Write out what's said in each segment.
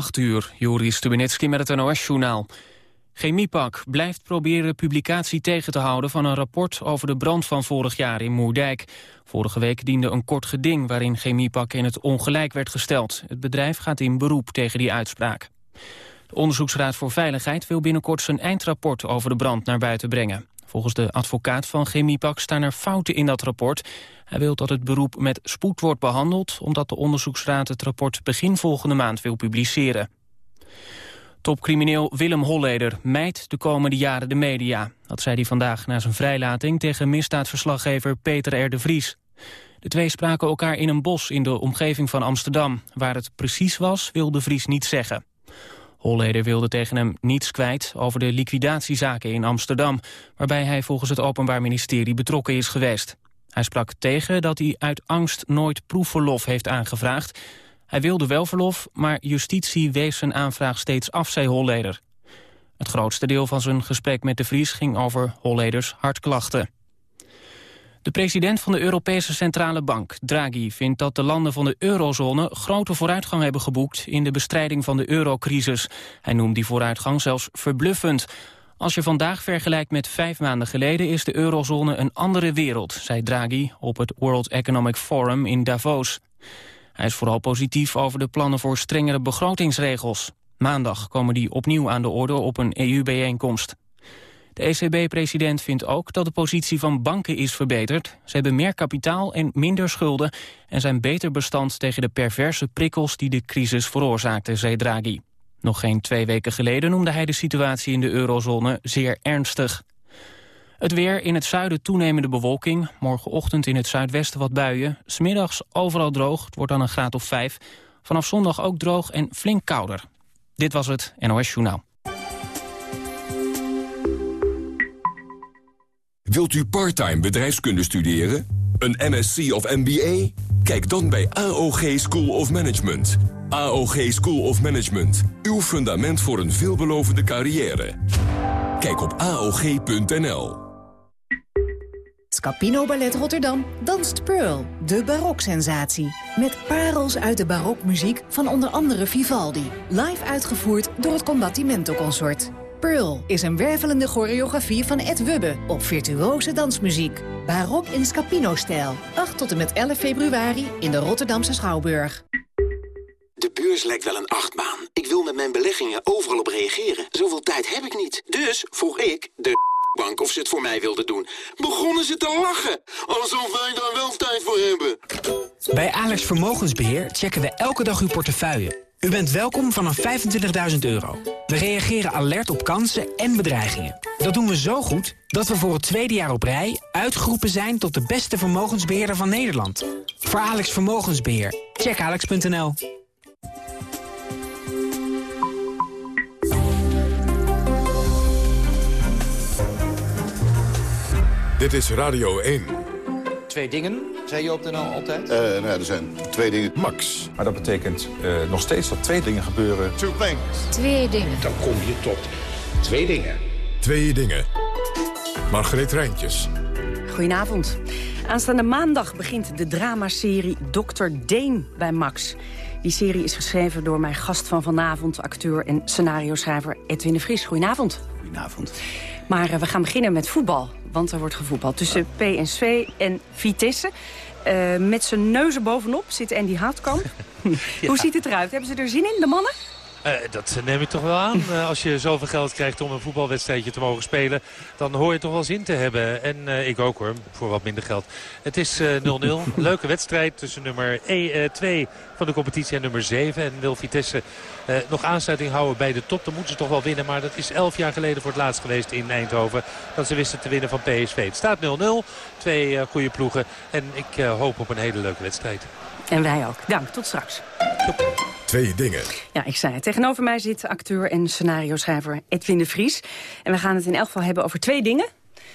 8 uur, Joris Stubenitski met het NOS-journaal. Chemiepak blijft proberen publicatie tegen te houden van een rapport over de brand van vorig jaar in Moerdijk. Vorige week diende een kort geding waarin Chemiepak in het ongelijk werd gesteld. Het bedrijf gaat in beroep tegen die uitspraak. De Onderzoeksraad voor Veiligheid wil binnenkort zijn eindrapport over de brand naar buiten brengen. Volgens de advocaat van Chemiepak staan er fouten in dat rapport. Hij wil dat het beroep met spoed wordt behandeld... omdat de onderzoeksraad het rapport begin volgende maand wil publiceren. Topcrimineel Willem Holleder mijt de komende jaren de media. Dat zei hij vandaag na zijn vrijlating tegen misdaadverslaggever Peter R. de Vries. De twee spraken elkaar in een bos in de omgeving van Amsterdam. Waar het precies was, wil de Vries niet zeggen. Holleder wilde tegen hem niets kwijt over de liquidatiezaken in Amsterdam... waarbij hij volgens het Openbaar Ministerie betrokken is geweest. Hij sprak tegen dat hij uit angst nooit proefverlof heeft aangevraagd. Hij wilde wel verlof, maar justitie wees zijn aanvraag steeds af, zei Holleder. Het grootste deel van zijn gesprek met de Vries ging over Holleders hartklachten. De president van de Europese Centrale Bank, Draghi, vindt dat de landen van de eurozone grote vooruitgang hebben geboekt in de bestrijding van de eurocrisis. Hij noemt die vooruitgang zelfs verbluffend. Als je vandaag vergelijkt met vijf maanden geleden is de eurozone een andere wereld, zei Draghi op het World Economic Forum in Davos. Hij is vooral positief over de plannen voor strengere begrotingsregels. Maandag komen die opnieuw aan de orde op een EU-bijeenkomst. De ECB-president vindt ook dat de positie van banken is verbeterd. Ze hebben meer kapitaal en minder schulden... en zijn beter bestand tegen de perverse prikkels die de crisis veroorzaakte, zei Draghi. Nog geen twee weken geleden noemde hij de situatie in de eurozone zeer ernstig. Het weer in het zuiden toenemende bewolking. Morgenochtend in het zuidwesten wat buien. Smiddags overal droog. Het wordt dan een graad of vijf. Vanaf zondag ook droog en flink kouder. Dit was het NOS Journaal. Wilt u parttime bedrijfskunde studeren? Een MSc of MBA? Kijk dan bij AOG School of Management. AOG School of Management. Uw fundament voor een veelbelovende carrière. Kijk op AOG.nl. Scapino Ballet Rotterdam danst Pearl, de baroksensatie. Met parels uit de barokmuziek van onder andere Vivaldi. Live uitgevoerd door het Combattimento Consort. Pearl is een wervelende choreografie van Ed Wubbe op virtuose dansmuziek. Barok in Scapino-stijl. 8 tot en met 11 februari in de Rotterdamse Schouwburg. De beurs lijkt wel een achtbaan. Ik wil met mijn beleggingen overal op reageren. Zoveel tijd heb ik niet. Dus vroeg ik de bank of ze het voor mij wilden doen. Begonnen ze te lachen. Alsof wij daar wel tijd voor hebben. Bij Alex Vermogensbeheer checken we elke dag uw portefeuille u bent welkom vanaf 25.000 euro. We reageren alert op kansen en bedreigingen. Dat doen we zo goed dat we voor het tweede jaar op rij... uitgeroepen zijn tot de beste vermogensbeheerder van Nederland. Voor Alex Vermogensbeheer. Check alex.nl. Dit is Radio 1. Twee dingen, zei je op de nou altijd? Uh, nou er zijn twee dingen. Max. Maar dat betekent uh, nog steeds dat twee dingen gebeuren. Two things. Twee dingen. Dan kom je tot twee dingen. Twee dingen. Margreet Rijntjes. Goedenavond. Aanstaande maandag begint de dramaserie Dr. Deen bij Max. Die serie is geschreven door mijn gast van vanavond... acteur en scenario-schrijver Edwin de Vries. Goedenavond. Goedenavond. Maar uh, we gaan beginnen met voetbal want er wordt gevoetbald tussen PSV en Vitesse. Uh, met zijn neuzen bovenop zit Andy Houtkamp. ja. Hoe ziet het eruit? Hebben ze er zin in, de mannen? Uh, dat neem ik toch wel aan. Uh, als je zoveel geld krijgt om een voetbalwedstrijdje te mogen spelen... dan hoor je toch wel zin te hebben. En uh, ik ook hoor, voor wat minder geld. Het is 0-0. Leuke wedstrijd tussen nummer 2 van de competitie en nummer 7. En wil Vitesse nog aansluiting houden bij de top. Dan moeten ze toch wel winnen. Maar dat is 11 jaar geleden voor het laatst geweest in Eindhoven. Dat ze wisten te winnen van PSV. Het staat 0-0. Twee goede ploegen. En ik hoop op een hele leuke wedstrijd. En wij ook. Dank, tot straks. Twee dingen. Ja, ik zei het. Tegenover mij zit acteur en scenario-schrijver Edwin de Vries. En we gaan het in elk geval hebben over twee dingen.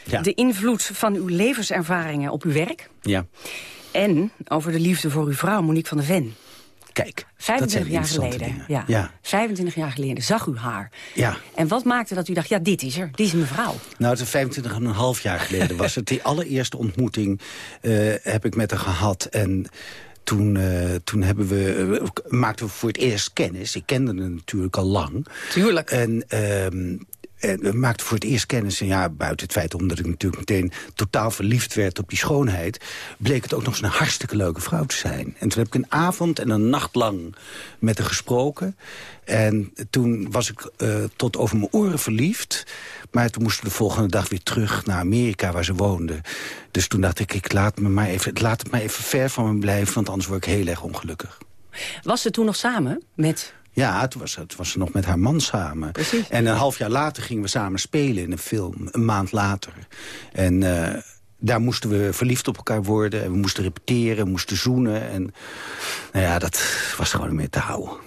Ja. De invloed van uw levenservaringen op uw werk. Ja. En over de liefde voor uw vrouw, Monique van der Ven. Kijk, 25 jaar geleden. Ja. ja. 25 jaar geleden zag u haar. Ja. En wat maakte dat u dacht, ja, dit is er, dit is mijn vrouw? Nou, het is 25 en een half jaar geleden was het. Die allereerste ontmoeting uh, heb ik met haar gehad. En toen, toen hebben we, maakten we voor het eerst kennis. Ik kende hem natuurlijk al lang. Tuurlijk. En ehm, en we maakten voor het eerst kennis. En ja, buiten het feit omdat ik natuurlijk meteen totaal verliefd werd op die schoonheid... bleek het ook nog eens een hartstikke leuke vrouw te zijn. En toen heb ik een avond en een nacht lang met haar gesproken. En toen was ik uh, tot over mijn oren verliefd. Maar toen moesten we de volgende dag weer terug naar Amerika waar ze woonde. Dus toen dacht ik, ik laat, me maar even, laat het maar even ver van me blijven... want anders word ik heel erg ongelukkig. Was ze toen nog samen met ja, toen was, was ze nog met haar man samen. Precies. En een half jaar later gingen we samen spelen in een film. Een maand later. En uh, daar moesten we verliefd op elkaar worden. En we moesten repeteren, we moesten zoenen. En nou ja, dat was gewoon meer te houden.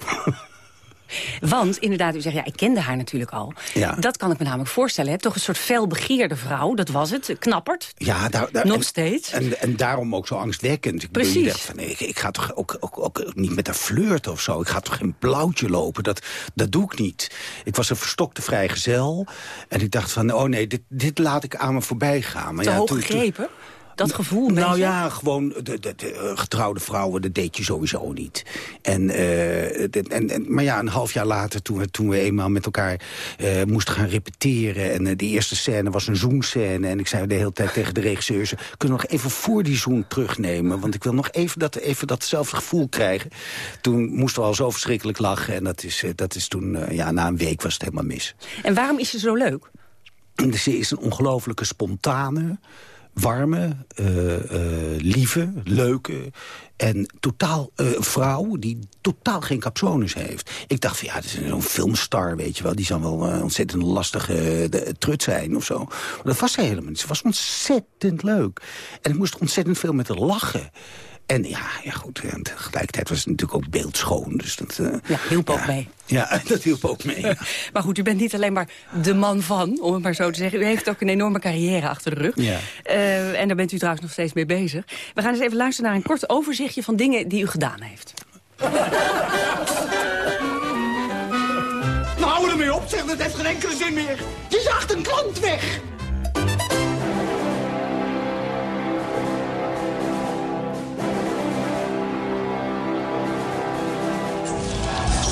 Want inderdaad, u zegt, ja, ik kende haar natuurlijk al. Ja. Dat kan ik me namelijk voorstellen. Hè? Toch een soort felbegeerde vrouw, dat was het. Knapperd. Ja, daar, daar, nog steeds. En, en daarom ook zo angstwekkend. Ik Precies. Bedoel, van, ik, ik, ga toch ook, ook, ook niet met haar flirten of zo. Ik ga toch geen blauwtje lopen. Dat, dat doe ik niet. Ik was een verstokte vrijgezel. En ik dacht van, oh nee, dit, dit laat ik aan me voorbij gaan. Maar Te ja, hoog gegrepen? Dat gevoel, Nou ja, gewoon de, de, de, eh, getrouwde vrouwen, dat deed je sowieso niet. En, uh, en, en, maar ja, een half jaar later, toen we, toen we eenmaal met elkaar uh, moesten gaan repeteren... en uh, de eerste scène was een zoenscène... en ik zei de hele tijd tegen de regisseurs... kunnen we nog even voor die zoen terugnemen? Want ik wil nog even, dat, even datzelfde gevoel krijgen. Toen moesten we al zo verschrikkelijk lachen. En dat is, dat is toen, ja, na een week was het helemaal mis. En waarom is ze zo leuk? Ze is een ongelofelijke spontane warme, uh, uh, lieve, leuke en totaal uh, vrouw die totaal geen capsones heeft. Ik dacht van ja, dat is zo'n filmstar, weet je wel. Die zal wel uh, ontzettend lastige trut zijn of zo. Maar dat was ze helemaal niet. Ze was ontzettend leuk. En ik moest ontzettend veel met haar lachen. En ja, ja goed, en tegelijkertijd was het natuurlijk ook beeldschoon. Dus dat, uh, ja, hielp ook mee. Ja, dat hielp ook mee. maar goed, u bent niet alleen maar de man van, om het maar zo te zeggen. U heeft ook een enorme carrière achter de rug. Ja. Uh, en daar bent u trouwens nog steeds mee bezig. We gaan eens even luisteren naar een kort overzichtje van dingen die u gedaan heeft. Nou, hou ermee op, zeg, dat heeft geen enkele zin meer. Je zaagt een klant weg.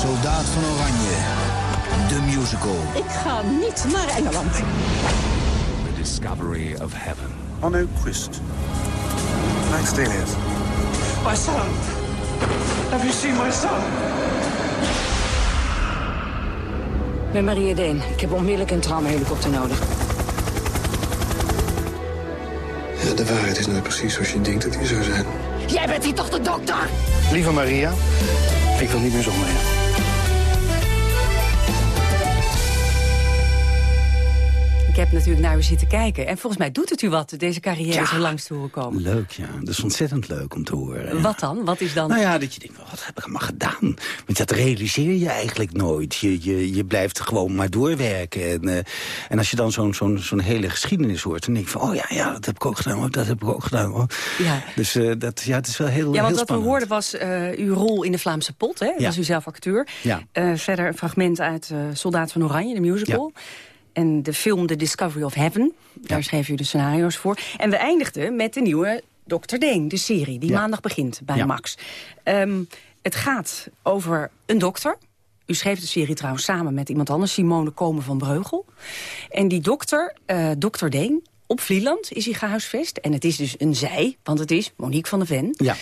Soldaat van Oranje. De musical. Ik ga niet naar Engeland. The Discovery of Heaven. Arno Quist. Max Delius. My son. Have you seen my son? Ik ben Maria Deen. Ik heb onmiddellijk een traumahelikopter nodig. Ja, de waarheid is nou precies zoals je denkt dat hij zou zijn. Jij bent hier toch de dokter? Lieve Maria, ik wil niet meer zonder je. Heb natuurlijk naar u zitten kijken. En volgens mij doet het u wat, deze carrière ja, zo langs te horen komen. Leuk, ja. Dat is ontzettend leuk om te horen. Wat dan? Wat is dan? Nou ja, dat je denkt, wat heb ik allemaal gedaan? Want dat realiseer je eigenlijk nooit. Je, je, je blijft gewoon maar doorwerken. En, uh, en als je dan zo'n zo'n zo'n hele geschiedenis hoort... dan denk je van, oh ja, ja, dat heb ik ook gedaan. Dat heb ik ook gedaan. Hoor. Ja. Dus uh, dat, ja, het is wel heel Ja, want heel wat we hoorden was uh, uw rol in de Vlaamse pot. Hè? Ja. Was u zelf acteur. Ja. verder een fragment uit Soldaat van Oranje, de musical. Ja en de film The Discovery of Heaven. Daar ja. schreef u de scenario's voor. En we eindigden met de nieuwe Dr. Deen, de serie... die ja. maandag begint bij ja. Max. Um, het gaat over een dokter. U schreef de serie trouwens samen met iemand anders... Simone Komen van Breugel. En die dokter, uh, Dr. Deen... Op Vlieland is hij gehuisvest. En het is dus een zij, want het is Monique van der Ven. Ja.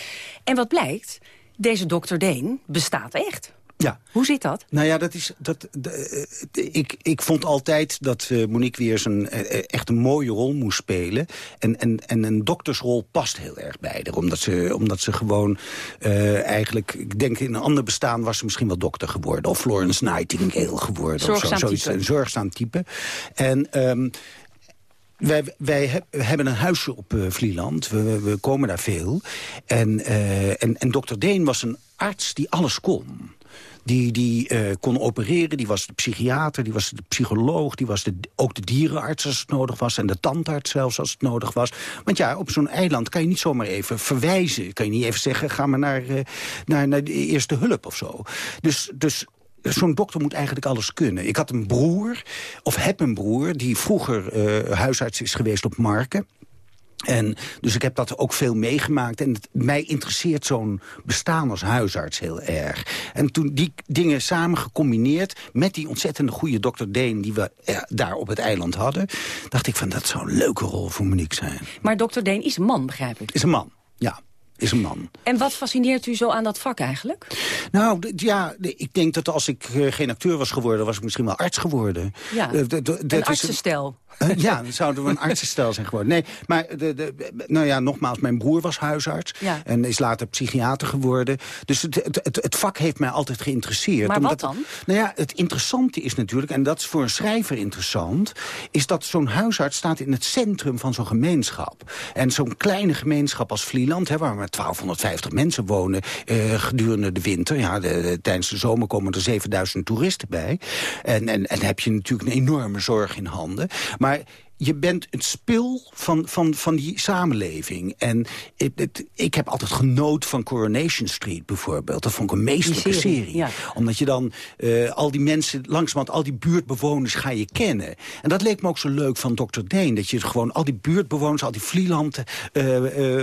En wat blijkt, deze dokter Deen bestaat echt. Ja. Hoe zit dat? Nou ja, dat is, dat, de, de, ik, ik vond altijd dat uh, Monique weer zijn, uh, echt een mooie rol moest spelen. En, en, en een doktersrol past heel erg bij haar. Omdat ze, omdat ze gewoon uh, eigenlijk... Ik denk in een ander bestaan was ze misschien wel dokter geworden. Of Florence Nightingale geworden. Zorgzaam of zo, zoiets, type. Een zorgzaam type. En... Um, wij, wij heb, hebben een huisje op uh, Vlieland. We, we, komen daar veel. En, uh, en, en dokter Deen was een arts die alles kon. Die, die uh, kon opereren, die was de psychiater, die was de psycholoog... die was de, ook de dierenarts als het nodig was... en de tandarts zelfs als het nodig was. Want ja, op zo'n eiland kan je niet zomaar even verwijzen. Kan je niet even zeggen, ga maar naar, uh, naar, naar de eerste hulp of zo. Dus... dus Zo'n dokter moet eigenlijk alles kunnen. Ik had een broer, of heb een broer... die vroeger uh, huisarts is geweest op Marken. En dus ik heb dat ook veel meegemaakt. En het, mij interesseert zo'n bestaan als huisarts heel erg. En toen die dingen samen gecombineerd... met die ontzettende goede dokter Deen die we eh, daar op het eiland hadden... dacht ik van, dat zou een leuke rol voor Monique zijn. Maar dokter Deen is een man, begrijp ik? Is een man, ja is een man. En wat fascineert u zo aan dat vak eigenlijk? Nou, ja, ik denk dat als ik uh, geen acteur was geworden... was ik misschien wel arts geworden. Ja, uh, een artsenstel. Uh, ja, dan zouden we een artsenstel zijn geworden. Nee, maar de, de, nou ja, nogmaals, mijn broer was huisarts. Ja. En is later psychiater geworden. Dus het, het, het, het, vak heeft mij altijd geïnteresseerd. Maar omdat, wat dan? Nou ja, het interessante is natuurlijk, en dat is voor een schrijver interessant... is dat zo'n huisarts staat in het centrum van zo'n gemeenschap. En zo'n kleine gemeenschap als Vlieland, hè, waar maar 1250 mensen wonen... Uh, gedurende de winter, ja, de, de, tijdens de zomer komen er 7000 toeristen bij. En, en, en heb je natuurlijk een enorme zorg in handen. Maar Right. Je bent het spil van, van, van die samenleving. En ik, het, ik heb altijd genoten van Coronation Street bijvoorbeeld. Dat vond ik een meesterlijke Die serie, serie. ja. Omdat je dan uh, al die mensen, langzamerhand al die buurtbewoners ga je kennen. En dat leek me ook zo leuk van Dr. Deen. Dat je gewoon al die buurtbewoners, al die Vlieland uh, uh,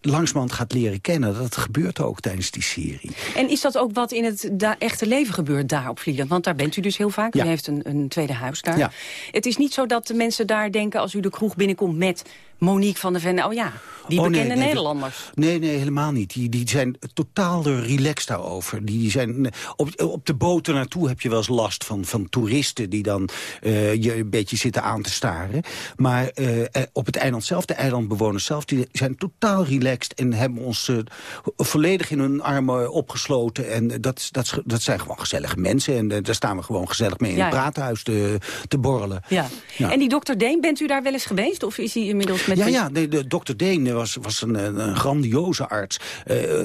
langzamerhand gaat leren kennen. Dat gebeurt ook tijdens die serie. En is dat ook wat in het echte leven gebeurt daar op Vlieland? Want daar bent u dus heel vaak. Ja. U heeft een, een tweede huis daar. Ja. Het is niet zo dat de mensen daar denken als u de kroeg binnenkomt met Monique van der Ven. Oh ja, die Oh, bekende nee, Nederlanders. Nee, nee, helemaal niet. Die, die zijn totaal relaxed daarover. Die, die zijn, op, op de boten naartoe heb je wel eens last van, van toeristen... die dan uh, je een beetje zitten aan te staren. Maar uh, op het eiland zelf, de eilandbewoners zelf... die zijn totaal relaxed en hebben ons uh, volledig in hun armen opgesloten. En dat, dat, dat zijn gewoon gezellige mensen. En daar staan we gewoon gezellig mee in Ja, het praathuis te, te borrelen. Ja. Ja. En die dokter Deen, bent u daar wel eens geweest? Of is hij inmiddels met Ja, ja nee, de, dokter Deen was, was een, een, een grandioze arts. Uh,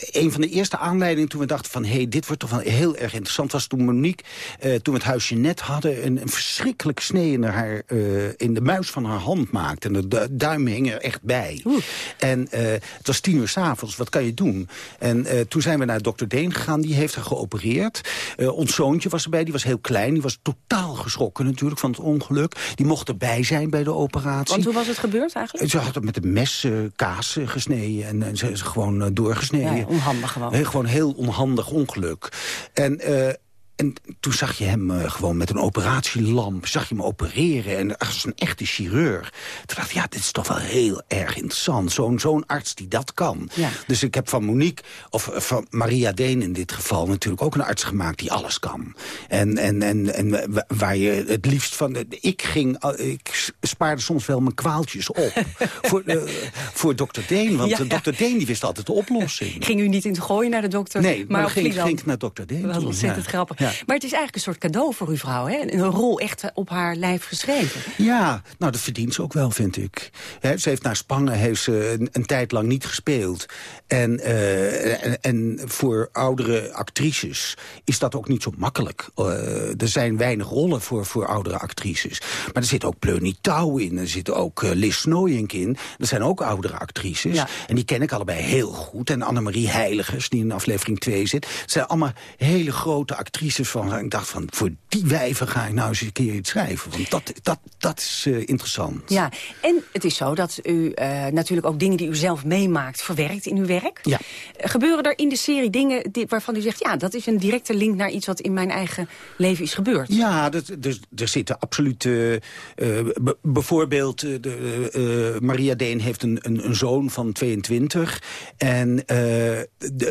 een van de eerste aanleidingen toen we dachten van... hé, hey, dit wordt toch wel heel erg interessant... was toen Monique, uh, toen we het huisje net hadden... een, een verschrikkelijke snee in, haar, uh, in de muis van haar hand maakte. En de du duim hing er echt bij. Oeh. En uh, het was tien uur s'avonds, wat kan je doen? En toen zijn we naar dokter Deen gegaan, die heeft haar geopereerd. ons zoontje was erbij, die was heel klein. Die was totaal geschrokken natuurlijk van het ongeluk. Die mocht erbij zijn bij de operatie. Want hoe was het gebeurd eigenlijk? Ze had het met een mes kaas gesneden en, en ze is gewoon doorgesneden. Ja, onhandig gewoon. He, gewoon heel onhandig ongeluk. En, uh, en toen zag je hem uh, gewoon met een operatielamp, zag je hem opereren. En als een echte chirurg. Toen dacht ik, ja, dit is toch wel heel erg interessant. Zo'n zo'n arts die dat kan. Ja. Dus ik heb van Monique, of van Maria Deen in dit geval... natuurlijk ook een arts gemaakt die alles kan. En, en, en, en waar je het liefst van... Ik ging, ik spaarde soms wel mijn kwaaltjes op voor, uh, voor dokter Deen. Want Ja, dokter Deen die wist altijd de oplossing. Ging u niet in te gooien naar de dokter? Nee, maar, ging, ging ik naar dokter Deen toe, ontzettend ja. grappig. Ja. Maar het is eigenlijk een soort cadeau voor uw vrouw, hè? Een rol echt op haar lijf geschreven. Ja, nou dat verdient ze ook wel, vind ik. He, ze heeft naar Spangen heeft ze een, een tijd lang niet gespeeld. En, uh, en, en, voor oudere actrices is dat ook niet zo makkelijk. Uh, er zijn weinig rollen voor, voor oudere actrices. Maar er zit ook Pleunie Touw in, er zit ook uh, Lis Snooyink in. Dat zijn ook oudere actrices. Ja. En die ken ik allebei heel goed. En Annemarie Heiligers, die in aflevering 2 zit. Het zijn allemaal hele grote actrices van... Ik dacht van, voor die wijven ga ik nou eens een keer iets schrijven. Want dat, dat, dat is uh, interessant. Ja, en het is zo dat u uh, natuurlijk ook dingen die u zelf meemaakt... verwerkt in uw werk. Ja. Uh, gebeuren er in de serie dingen die, waarvan u zegt... ja, dat is een directe link naar iets wat in mijn eigen leven is gebeurd? Ja, dat, dus, er zitten absoluut... Uh, bijvoorbeeld, de, Maria Deen heeft een, een, een, zoon van 22. En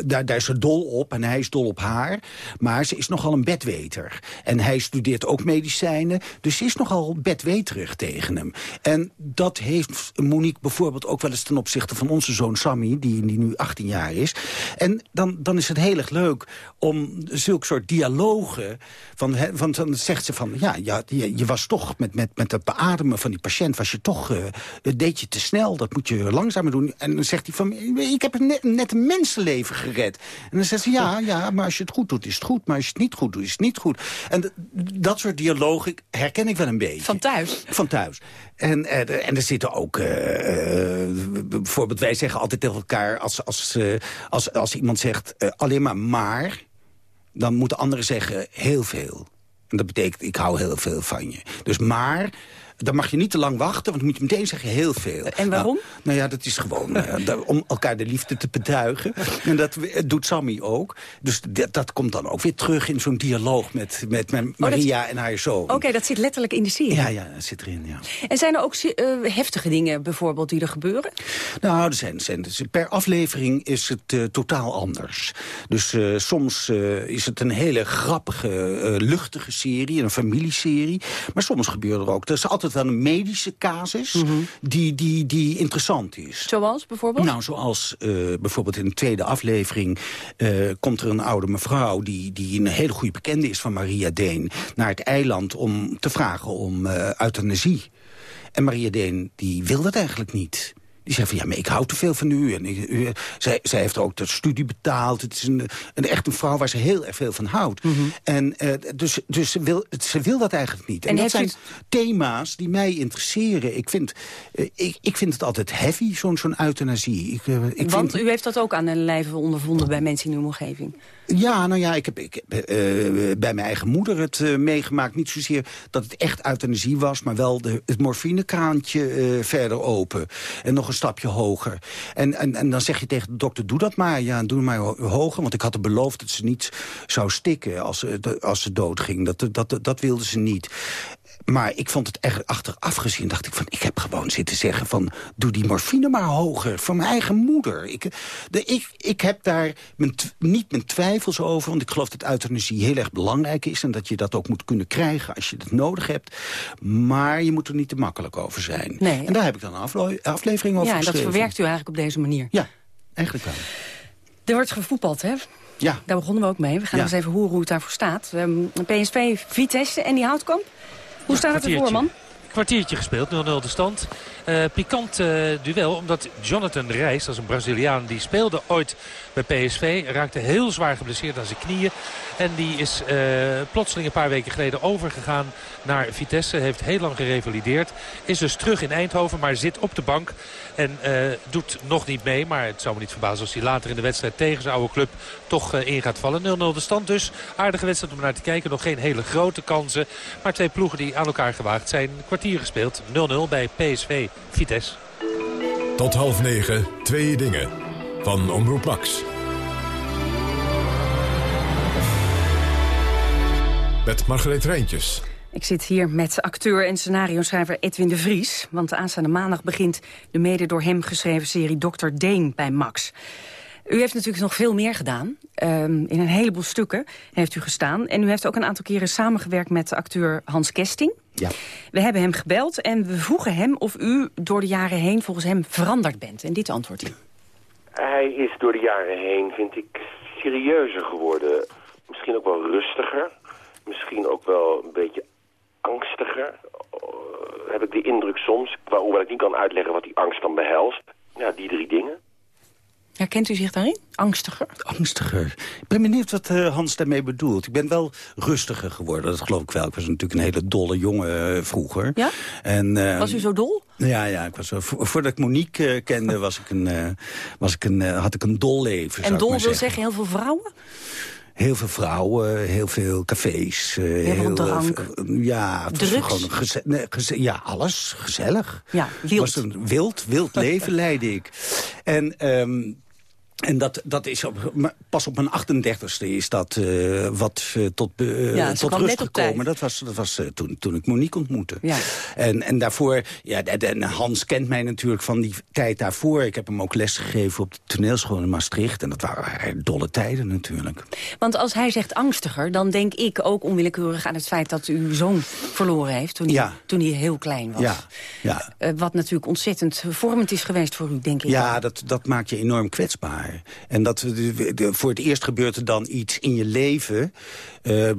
daar, daar is ze dol op en hij is dol op haar. Maar ze is nogal een bedweter. En hij studeert ook medicijnen. Dus is nogal bedweterig tegen hem. En dat heeft Monique bijvoorbeeld ook wel eens ten opzichte van onze zoon Sammy... die, nu 18 jaar is. En dan, dan is het heel erg leuk om zulke soort dialogen... Van, he, dan zegt ze van, ja, ja je, je, was toch met, met, met het beademen van die patiënt... was je toch, uh, deed je te snel, dat moet je langzamer doen. En dan zegt hij van, ik heb net, net een mensenleven gered. En dan zegt ze, ja, ja, maar als je het goed doet, is het goed. Maar als je het niet goed doet, is het niet goed. En dat soort dialogen herken ik wel een beetje. Van thuis? Van thuis. En, uh, en er zitten ook... Uh, bijvoorbeeld, wij zeggen altijd tegen elkaar... als, als, uh, als, als iemand zegt alleen maar maar... dan moeten anderen zeggen heel veel. En dat betekent, ik hou heel veel van je. Dus maar... dan mag je niet te lang wachten, want dan moet je meteen zeggen heel veel. En waarom? Nou, nou ja, dat is gewoon uh, om elkaar de liefde te betuigen. en dat doet Sammy ook. Dus dat, dat komt dan ook weer terug in zo'n dialoog met, met, met oh, Maria en haar zoon. Oké, dat zit letterlijk in de serie? Ja, ja, dat zit erin, ja. En zijn er ook uh, heftige dingen bijvoorbeeld die er gebeuren? Nou, er zijn, zijn, dus per aflevering is het uh, totaal anders. Dus soms is het een hele grappige, luchtige serie, een familieserie. Maar soms gebeurt er ook. Er is altijd wel een medische casus mm -hmm. die, die, die interessant is. Zoals bijvoorbeeld? Nou, zoals bijvoorbeeld in de tweede aflevering komt er een oude mevrouw... die, die een hele goede bekende is van Maria Deen... naar het eiland om te vragen om euthanasie. En Maria Deen die wil dat eigenlijk niet. Die zei van, ja, maar ik hou te veel van u. En u, zij, zij heeft ook de studie betaald. Het is een, een, echt een vrouw waar ze heel erg veel van houdt. Mm -hmm. En uh, dus, dus ze, wil, ze wil dat eigenlijk niet. En, en dat zijn thema's die mij interesseren. Ik vind, uh, ik, ik vind het altijd heavy, zo'n zo'n euthanasie. Ik, uh, ik Want vind... u heeft dat ook aan een lijve ondervonden bij mensen in uw omgeving? Ja, nou ja, ik heb, ik heb bij mijn eigen moeder het meegemaakt. Niet zozeer dat het echt euthanasie was... maar wel de, het morfinekraantje verder open. En nog een stapje hoger. En, en, en dan zeg je tegen de dokter, doe dat maar. Ja, doe maar hoger. Want ik had er beloofd dat ze niet zou stikken als, als ze doodging. Dat, dat, dat wilde ze niet. Maar ik vond het echt achteraf gezien, dacht ik van... ik heb gewoon zitten zeggen van, doe die morfine maar hoger. Van mijn eigen moeder. Ik, de, ik, ik heb daar mijn, niet mijn twijfels over. Want ik geloof dat euthanasie heel erg belangrijk is... en dat je dat ook moet kunnen krijgen als je het nodig hebt. Maar je moet er niet te makkelijk over zijn. Nee, en daar heb ik dan een afle aflevering over ja. Ja, dat verwerkt u eigenlijk op deze manier. Ja, eigenlijk wel. Er wordt gevoetbald, hè? Ja. Daar begonnen we ook mee. We gaan ja. eens even horen hoe het daarvoor staat. Um, PSV, Vitesse en die Houtkamp. Hoe staat het ervoor, man? kwartiertje gespeeld, 0-0 de stand. Uh, pikant uh, duel, omdat Jonathan Reis, dat is een Braziliaan... die speelde ooit bij PSV, raakte heel zwaar geblesseerd aan zijn knieën. En die is uh, plotseling een paar weken geleden overgegaan naar Vitesse. Heeft heel lang gerevalideerd. Is dus terug in Eindhoven, maar zit op de bank. En doet nog niet mee, maar het zou me niet verbazen... als hij later in de wedstrijd tegen zijn oude club toch in gaat vallen. 0-0 de stand dus. Aardige wedstrijd om naar te kijken. Nog geen hele grote kansen. Maar twee ploegen die aan elkaar gewaagd zijn. Kwartier gespeeld. 0-0 bij PSV Vitesse. Tot half negen, twee dingen. Van Omroep Max. Met Margreet Rijntjes. Ik zit hier met acteur en scenario-schrijver Edwin de Vries. Want aanstaande maandag begint de mede door hem geschreven serie Dr. Deen bij Max. U heeft natuurlijk nog veel meer gedaan. Um, in een heleboel stukken heeft u gestaan. En u heeft ook een aantal keren samengewerkt met de acteur Hans Kesting. Ja. We hebben hem gebeld en we vroegen hem of u door de jaren heen volgens hem veranderd bent. En dit antwoordt hij. Hij is door de jaren heen, vind ik, serieuzer geworden. Misschien ook wel rustiger. Misschien ook wel een beetje angstiger. Uh, heb ik de indruk soms. Hoewel ik niet kan uitleggen wat die angst dan behelst. Ja, die drie dingen. Herkent u zich daarin? Angstiger? Angstiger. Ik ben benieuwd wat uh, Hans daarmee bedoelt. Ik ben wel rustiger geworden, dat geloof ik wel. Ik was natuurlijk een hele dolle jongen uh, vroeger. Ja? En, uh, was u zo dol? Ja, ja ik was, voordat ik Monique kende was ik een, was ik een, had ik een dol leven. En dol wil zeggen. zeggen heel veel vrouwen? Heel veel vrouwen, heel veel cafés. heel, heel drank. Uh, ja, het Drugs? gewoon geze nee, geze ja, alles. Gezellig. Ja, wild. Het was een wild, wild leven leidde ik. En... Um, en dat, dat is op, pas op mijn 38ste is dat uh, wat uh, tot, uh, ja, tot rust gekomen. Dat was, dat was toen, toen ik Monique ontmoette. Ja. En, en daarvoor, ja, en Hans kent mij natuurlijk van die tijd daarvoor. Ik heb hem ook lesgegeven op de toneelschool in Maastricht. En dat waren dolle tijden natuurlijk. Want als hij zegt angstiger, dan denk ik ook onwillekeurig aan het feit dat u uw zoon verloren heeft. Toen, ja. hij, toen hij heel klein was. Ja. Ja. wat natuurlijk ontzettend vormend is geweest voor u, denk ik. Ja, dat, dat maakt je enorm kwetsbaar. En dat, voor het eerst gebeurt er dan iets in je leven. Uh,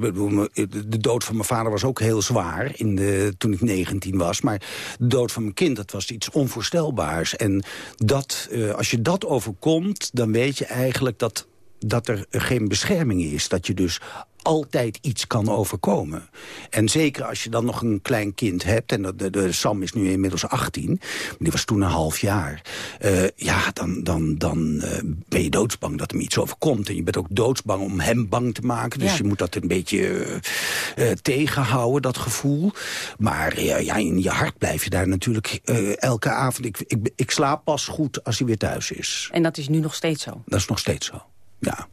de dood van mijn vader was ook heel zwaar in de, toen ik 19 was. Maar de dood van mijn kind, dat was iets onvoorstelbaars. En dat, uh, als je dat overkomt, dan weet je eigenlijk dat dat er geen bescherming is. Dat je dus altijd iets kan overkomen. En zeker als je dan nog een klein kind hebt... en de, de, Sam is nu inmiddels 18, die was toen een half jaar... Uh, ja, dan, dan, dan uh, ben je doodsbang dat hem iets overkomt. En je bent ook doodsbang om hem bang te maken. Dus je moet dat een beetje uh, tegenhouden, dat gevoel. Maar ja, in je hart blijf je daar natuurlijk elke avond... Ik, ik, ik slaap pas goed als hij weer thuis is. En dat is nu nog steeds zo? Dat is nog steeds zo, ja.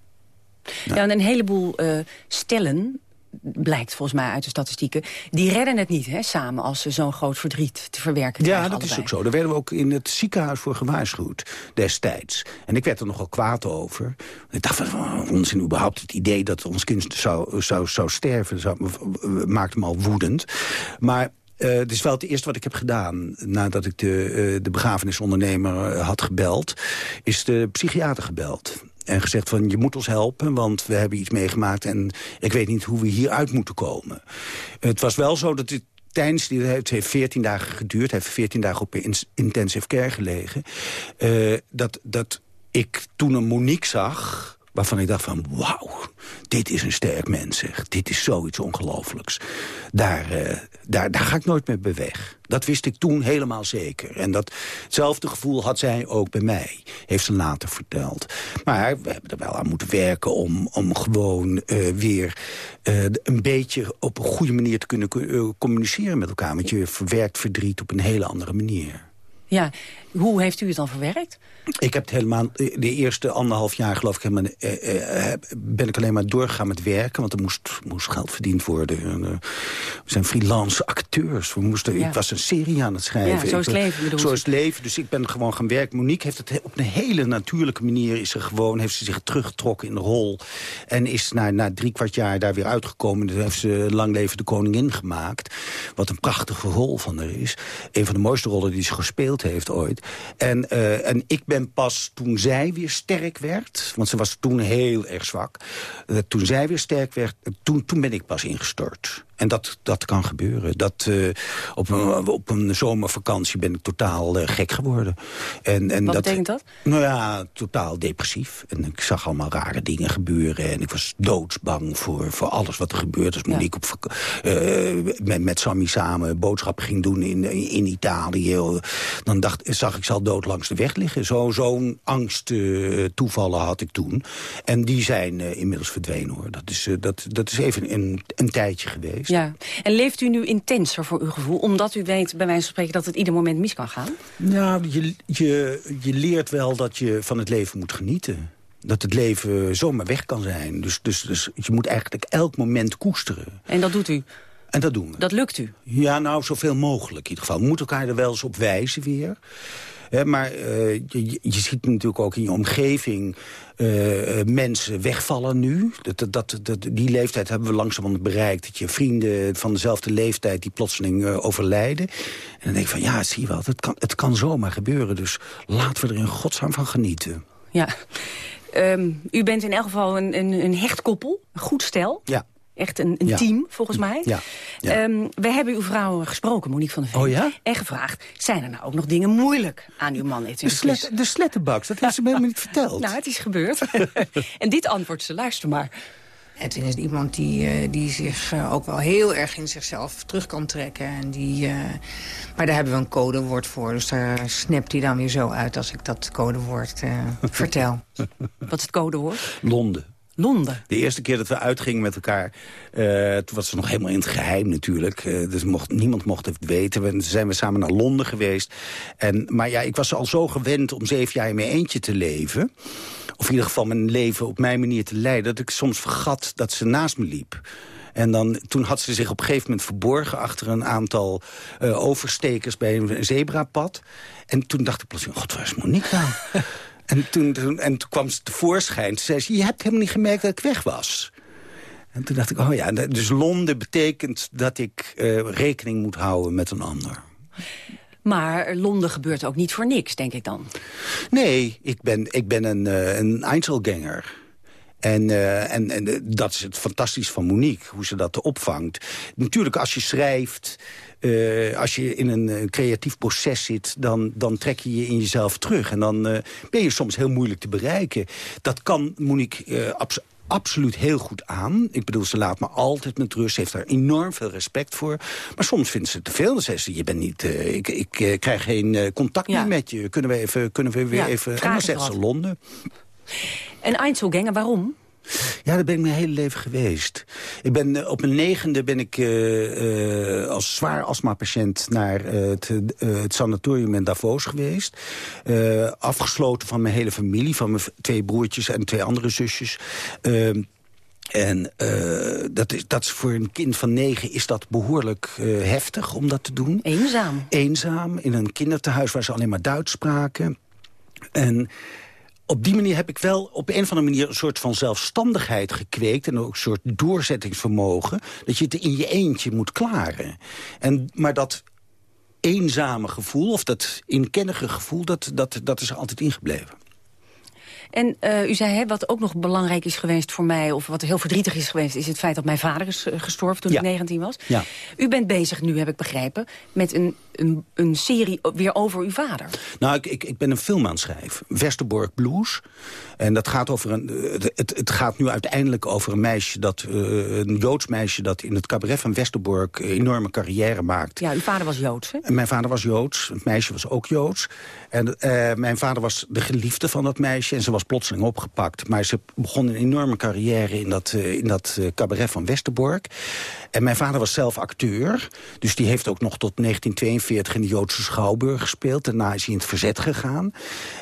Ja, en een heleboel uh, stellen, blijkt volgens mij uit de statistieken... die redden het niet hè, samen als ze zo'n groot verdriet te verwerken Ja, dat is ook zo. Daar werden we ook in het ziekenhuis voor gewaarschuwd destijds. En ik werd er nogal kwaad over. Ik dacht van, onzin überhaupt het idee dat ons kind zou, zou, zou sterven... Zou, maakte me al woedend. Maar uh, het is wel het eerste wat ik heb gedaan nadat ik de, uh, de begrafenisondernemer had gebeld. Is de psychiater gebeld. En gezegd van je moet ons helpen, want we hebben iets meegemaakt... en ik weet niet hoe we hieruit moeten komen. Het was wel zo dat dit tijdens die het heeft 14 dagen geduurd. Heeft 14 dagen op intensive care gelegen. Uh, dat, dat ik toen een Monique zag waarvan ik dacht van wauw, dit is een sterk mens. Zeg. Dit is zoiets ongelooflijks. Daar, uh, daar, daar ga ik nooit meer bij weg. Dat wist ik toen helemaal zeker. En datzelfde gevoel had zij ook bij mij. Heeft ze later verteld. Maar we hebben er wel aan moeten werken om, om gewoon uh, weer uh, een beetje op een goede manier te kunnen communiceren met elkaar. Want je verwerkt verdriet op een hele andere manier. Ja, hoe heeft u het dan verwerkt? Ik heb het helemaal, de eerste anderhalf jaar geloof ik, helemaal, eh, eh, ben ik alleen maar doorgegaan met werken. Want er moest, moest geld verdiend worden. En, uh, we zijn freelance acteurs. We moesten, Ja. Ik was een serie aan het schrijven. Ja, zo is het leven, bedoel Zo is het leven. Dus ik ben gewoon gaan werken. Monique heeft het he- op een hele natuurlijke manier... is ze gewoon, heeft ze zich teruggetrokken in de rol. En is na, na drie kwart jaar daar weer uitgekomen. Toen heeft ze Lang Leven de Koningin gemaakt. Wat een prachtige rol van haar is. Een van de mooiste rollen die ze gespeeld heeft ooit. En, eh, en ik ben pas toen zij weer sterk werd... want ze was toen heel erg zwak. eh, toen zij weer sterk werd, toen, toen ben ik pas ingestort. En dat, dat kan gebeuren. Dat, eh, op, een, op een zomervakantie ben ik totaal eh, gek geworden. En, en Wat dat, betekent dat? Nou ja, totaal depressief. En ik zag allemaal rare dingen gebeuren. En ik was doodsbang voor, voor alles wat er gebeurde. Als Monique op, eh, met, met Sammy samen boodschappen ging doen in, in Italië. Dan dacht, zag ik ze al dood langs de weg liggen. Zo- Zo'n angst eh, toevallen had ik toen. En die zijn inmiddels verdwenen hoor. Dat is, dat, dat is even een, een tijdje geweest. Ja. En leeft u nu intenser voor uw gevoel? Omdat u weet, bij wijze van spreken, dat het ieder moment mis kan gaan? Nou, je, je, je leert wel dat je van het leven moet genieten. Dat het leven zomaar weg kan zijn. Dus, dus, dus je moet eigenlijk elk moment koesteren. En dat doet u? En dat doen we. Dat lukt u? Ja, nou, zoveel mogelijk in ieder geval. We moeten elkaar er wel eens op wijzen weer. Hè, maar eh, je, je ziet natuurlijk ook in je omgeving eh, eh, mensen wegvallen nu. Dat, dat, die leeftijd hebben we langzamerhand bereikt. Dat je vrienden van dezelfde leeftijd die plotseling overlijden. En dan denk ik van, ja, zie je wel, het kan, het kan zomaar gebeuren. Dus laten we er in godsnaam van genieten. Ja. Ehm, u bent in elk geval een, een, een hecht koppel, een goed stel. Ja. Echt een, een Ja. team, volgens mij. Ja. Ehm, we hebben uw vrouw gesproken, Monique van der Veen. Oh ja? En gevraagd, zijn er nou ook nog dingen moeilijk aan uw man? De, slet, de slettenbaks, dat heeft ze me helemaal niet verteld. Nou, het is gebeurd. en dit antwoord ze, luister maar. Edwin is iemand die, eh, die zich eh, ook wel heel erg in zichzelf terug kan trekken. En die, eh, maar daar hebben we een codewoord voor. Dus daar snapt hij dan weer zo uit als ik dat codewoord eh, vertel. Wat is het codewoord? Londen. Londen. De eerste keer dat we uitgingen met elkaar, eh, toen was het nog helemaal in het geheim natuurlijk. Eh, dus mocht, niemand mocht het weten. We, toen zijn we samen naar Londen geweest. En, maar ja, ik was al zo gewend om zeven jaar in mijn eentje te leven. Of in ieder geval mijn leven op mijn manier te leiden. Dat ik soms vergat dat ze naast me liep. En dan, toen had ze zich op een gegeven moment verborgen... achter een aantal eh, overstekers bij een zebrapad. En toen dacht ik plotseling, god, waar is Monique nou? en, toen, toen, en toen kwam ze tevoorschijn. Toen zei ze, je hebt helemaal niet gemerkt dat ik weg was. En toen dacht ik, oh ja, dus Londen betekent dat ik eh, rekening moet houden met een ander. Maar Londen gebeurt ook niet voor niks, denk ik dan. Nee, ik ben, ik ben een, eh, een Einzelganger. En, eh, en, en dat is het fantastisch van Monique, hoe ze dat opvangt. Natuurlijk, als je schrijft, eh, als je in een eh, creatief proces zit... Dan, dan trek je je in jezelf terug. En dan eh, ben je soms heel moeilijk te bereiken. Dat kan Monique abs- absoluut heel goed aan. Ik bedoel, ze laat me altijd met rust. Ze heeft daar enorm veel respect voor. Maar soms vindt ze te veel. Dan zegt ze, je bent niet, uh, ik, ik uh, krijg geen uh, contact meer met je. Kunnen we, even, kunnen we weer ja, even... En dan zegt ze Londen. En Einzelganger, waarom? Ja, daar ben ik mijn hele leven geweest. Ik ben, op mijn negende ben ik uh, uh, als zwaar astma-patiënt naar uh, het, het, sanatorium in Davos geweest. afgesloten van mijn hele familie, van mijn twee broertjes en twee andere zusjes. Ehm, en uh, dat, is, dat is voor een kind van negen is dat behoorlijk uh, heftig om dat te doen. Eenzaam. Eenzaam, in een kinderthuis waar ze alleen maar Duits spraken. En op die manier heb ik wel op een of andere manier... een soort van zelfstandigheid gekweekt... en ook een soort doorzettingsvermogen... dat je het in je eentje moet klaren. En, maar dat eenzame gevoel, of dat inkennige gevoel... dat, dat, dat is er altijd ingebleven. En uh, u zei, hè, wat ook nog belangrijk is geweest voor mij... of wat heel verdrietig is geweest... is het feit dat mijn vader is uh, gestorven toen ja. ik 19 was. Ja. U bent bezig nu, heb ik begrepen... met een, een, een serie weer over uw vader. Nou, ik, ik, ik ben een film aan het schrijven. Westerbork Blues. En dat gaat over een... Het, het gaat nu uiteindelijk over een meisje dat... Uh, een Joods meisje dat in het cabaret van Westerbork... een enorme carrière maakt. Ja, uw vader was Joods, hè? En mijn vader was Joods. Het meisje was ook Joods. En mijn vader was de geliefde van dat meisje. En ze was plotseling opgepakt. Maar ze begon een enorme carrière in dat, uh, in dat cabaret van Westerbork. En mijn vader was zelf acteur. Dus die heeft ook nog tot 1942 in de Joodse Schouwburg gespeeld. Daarna is hij in het verzet gegaan.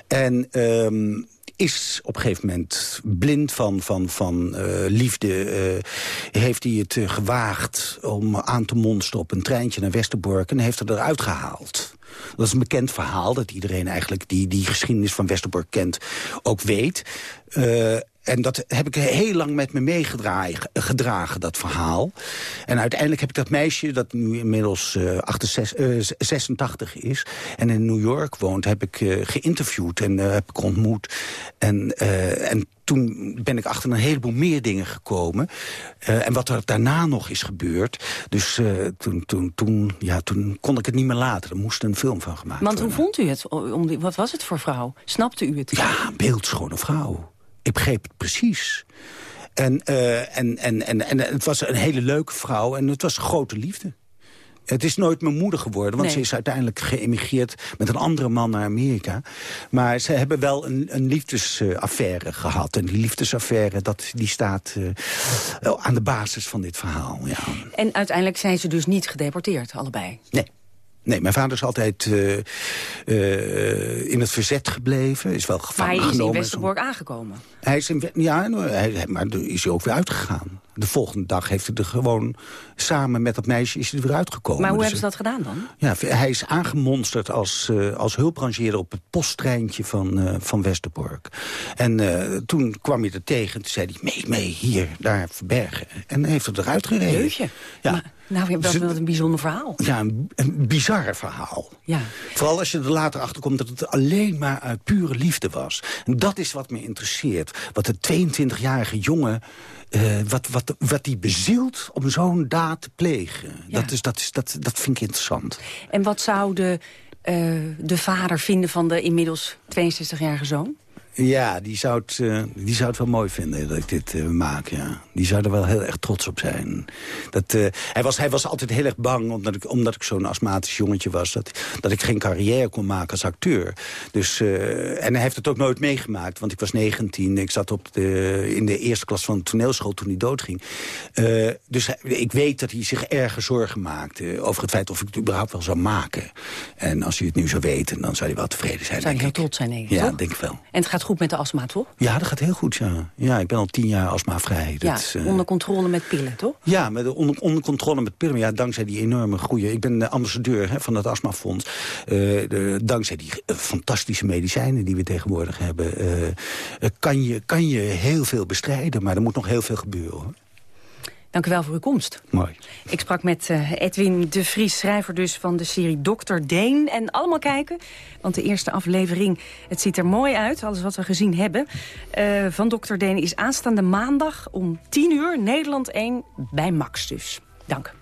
En... Um, is op een gegeven moment blind van, van, van uh, liefde. Uh, heeft hij het uh, gewaagd om aan te monsteren op een treintje naar Westerbork... en heeft er eruit gehaald. Dat is een bekend verhaal dat iedereen eigenlijk die die geschiedenis van Westerbork kent ook weet. En dat heb ik heel lang met me meegedragen, dat verhaal. En uiteindelijk heb ik dat meisje, dat nu inmiddels uh, 68, uh, 86 is... en in New York woont, heb ik uh, geïnterviewd en uh, heb ik ontmoet. En, en toen ben ik achter een heleboel meer dingen gekomen. Uh, en wat er daarna nog is gebeurd. Dus uh, toen, toen, toen, ja, toen kon ik het niet meer laten. Er moest een film van gemaakt Want worden. hoe vond u het? Wat was het voor vrouw? Snapte u het? Ja, een beeldschone vrouw. Ik begreep het precies. En, uh, en, en, en, en het was een hele leuke vrouw en het was grote liefde. Het is nooit mijn moeder geworden, want Nee. ze is uiteindelijk geëmigreerd met een andere man naar Amerika. Maar ze hebben wel een, een liefdesaffaire gehad. En die liefdesaffaire, dat, die staat uh, aan de basis van dit verhaal. Ja. En uiteindelijk zijn ze dus niet gedeporteerd, allebei? Nee. Nee, mijn vader is altijd uh, uh, in het verzet gebleven. Is wel Maar gevangen hij is in genomen. Westerbork aangekomen. Hij is in, ja, nou, hij, maar is hij ook weer uitgegaan. De volgende dag heeft hij er gewoon samen met dat meisje is hij er weer uitgekomen. Maar hoe Dus, hebben ze dat gedaan dan? Ja, hij is aangemonsterd als, uh, als hulprangeerder op het posttreintje van, uh, van Westerbork. En uh, toen kwam hij er tegen. Toen zei hij, mee, mee, hier, daar verbergen. En heeft het eruit gereden. Jeetje. Ja. Maar, nou, dat is wel een bijzonder verhaal. Ja, een, een bizar verhaal. Ja. Vooral als je er later achter komt dat het alleen maar uit pure liefde was. En dat is wat me interesseert. Wat de 22-jarige jongen... Uh, wat, wat, wat die bezielt om zo'n daad te plegen. Ja. Dat, is, dat, is, dat, dat vind ik interessant. En wat zou de, uh, de vader vinden van de inmiddels 62-jarige zoon? Ja, die zou, het, uh, die zou het wel mooi vinden dat ik dit uh, maak, ja. Die zou er wel heel erg trots op zijn. Dat, uh, hij, was, hij was altijd heel erg bang, omdat ik, omdat ik zo'n astmatisch jongetje was... Dat, dat ik geen carrière kon maken als acteur. Dus, en hij heeft het ook nooit meegemaakt, want ik was 19. Ik zat op de, in de eerste klas van de toneelschool toen hij doodging. dus hij, ik weet dat hij zich erge zorgen maakte... over het feit of ik het überhaupt wel zou maken. En als hij het nu zou weten, dan zou hij wel tevreden zijn, Zou hij heel trots zijn, denk ik, Ja, denk ik wel. En het gaat goed met de astma, toch? Ja, dat gaat heel goed, ja. Ja, ik ben al tien jaar astmavrij. Ja, Dat is, uh... onder controle met pillen, toch? Ja, met de onder, onder, controle met pillen. Ja, dankzij die enorme groei. Ik ben de ambassadeur hè, van het astmafonds. Uh, de, dankzij die uh, fantastische medicijnen die we tegenwoordig hebben... kan, je, kan je heel veel bestrijden, maar er moet nog heel veel gebeuren. Hoor. Dank u wel voor uw komst. Mooi. Ik sprak met uh, Edwin de Vries, schrijver dus van de serie Dr. Deen. En allemaal kijken, want de eerste aflevering, het ziet er mooi uit. Alles wat we gezien hebben uh, van Dr. Deen is aanstaande maandag om 10 uur, Nederland 1, bij Max dus. Dank.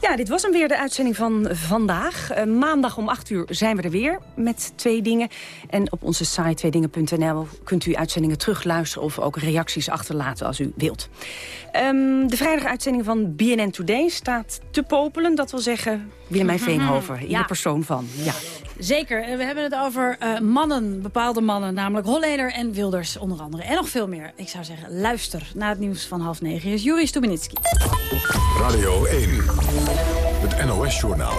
Ja, dit was hem weer, de uitzending van vandaag. Uh, maandag om 8 uur zijn we er weer met Twee Dingen. En op onze site tweedingen.nl kunt u uitzendingen terugluisteren... of ook reacties achterlaten als u wilt. Um, de vrijdaguitzending van BNN Today staat te popelen. Dat wil zeggen Willemijn Veenhoven in Ja. de persoon van. Ja. Zeker. Eh, We hebben het over eh, mannen, bepaalde mannen. Namelijk Holleder en Wilders onder andere. En nog veel meer. Ik zou zeggen, luister naar het nieuws van half negen. Hier is Juri Stubenitski. Radio 1, het NOS-journaal.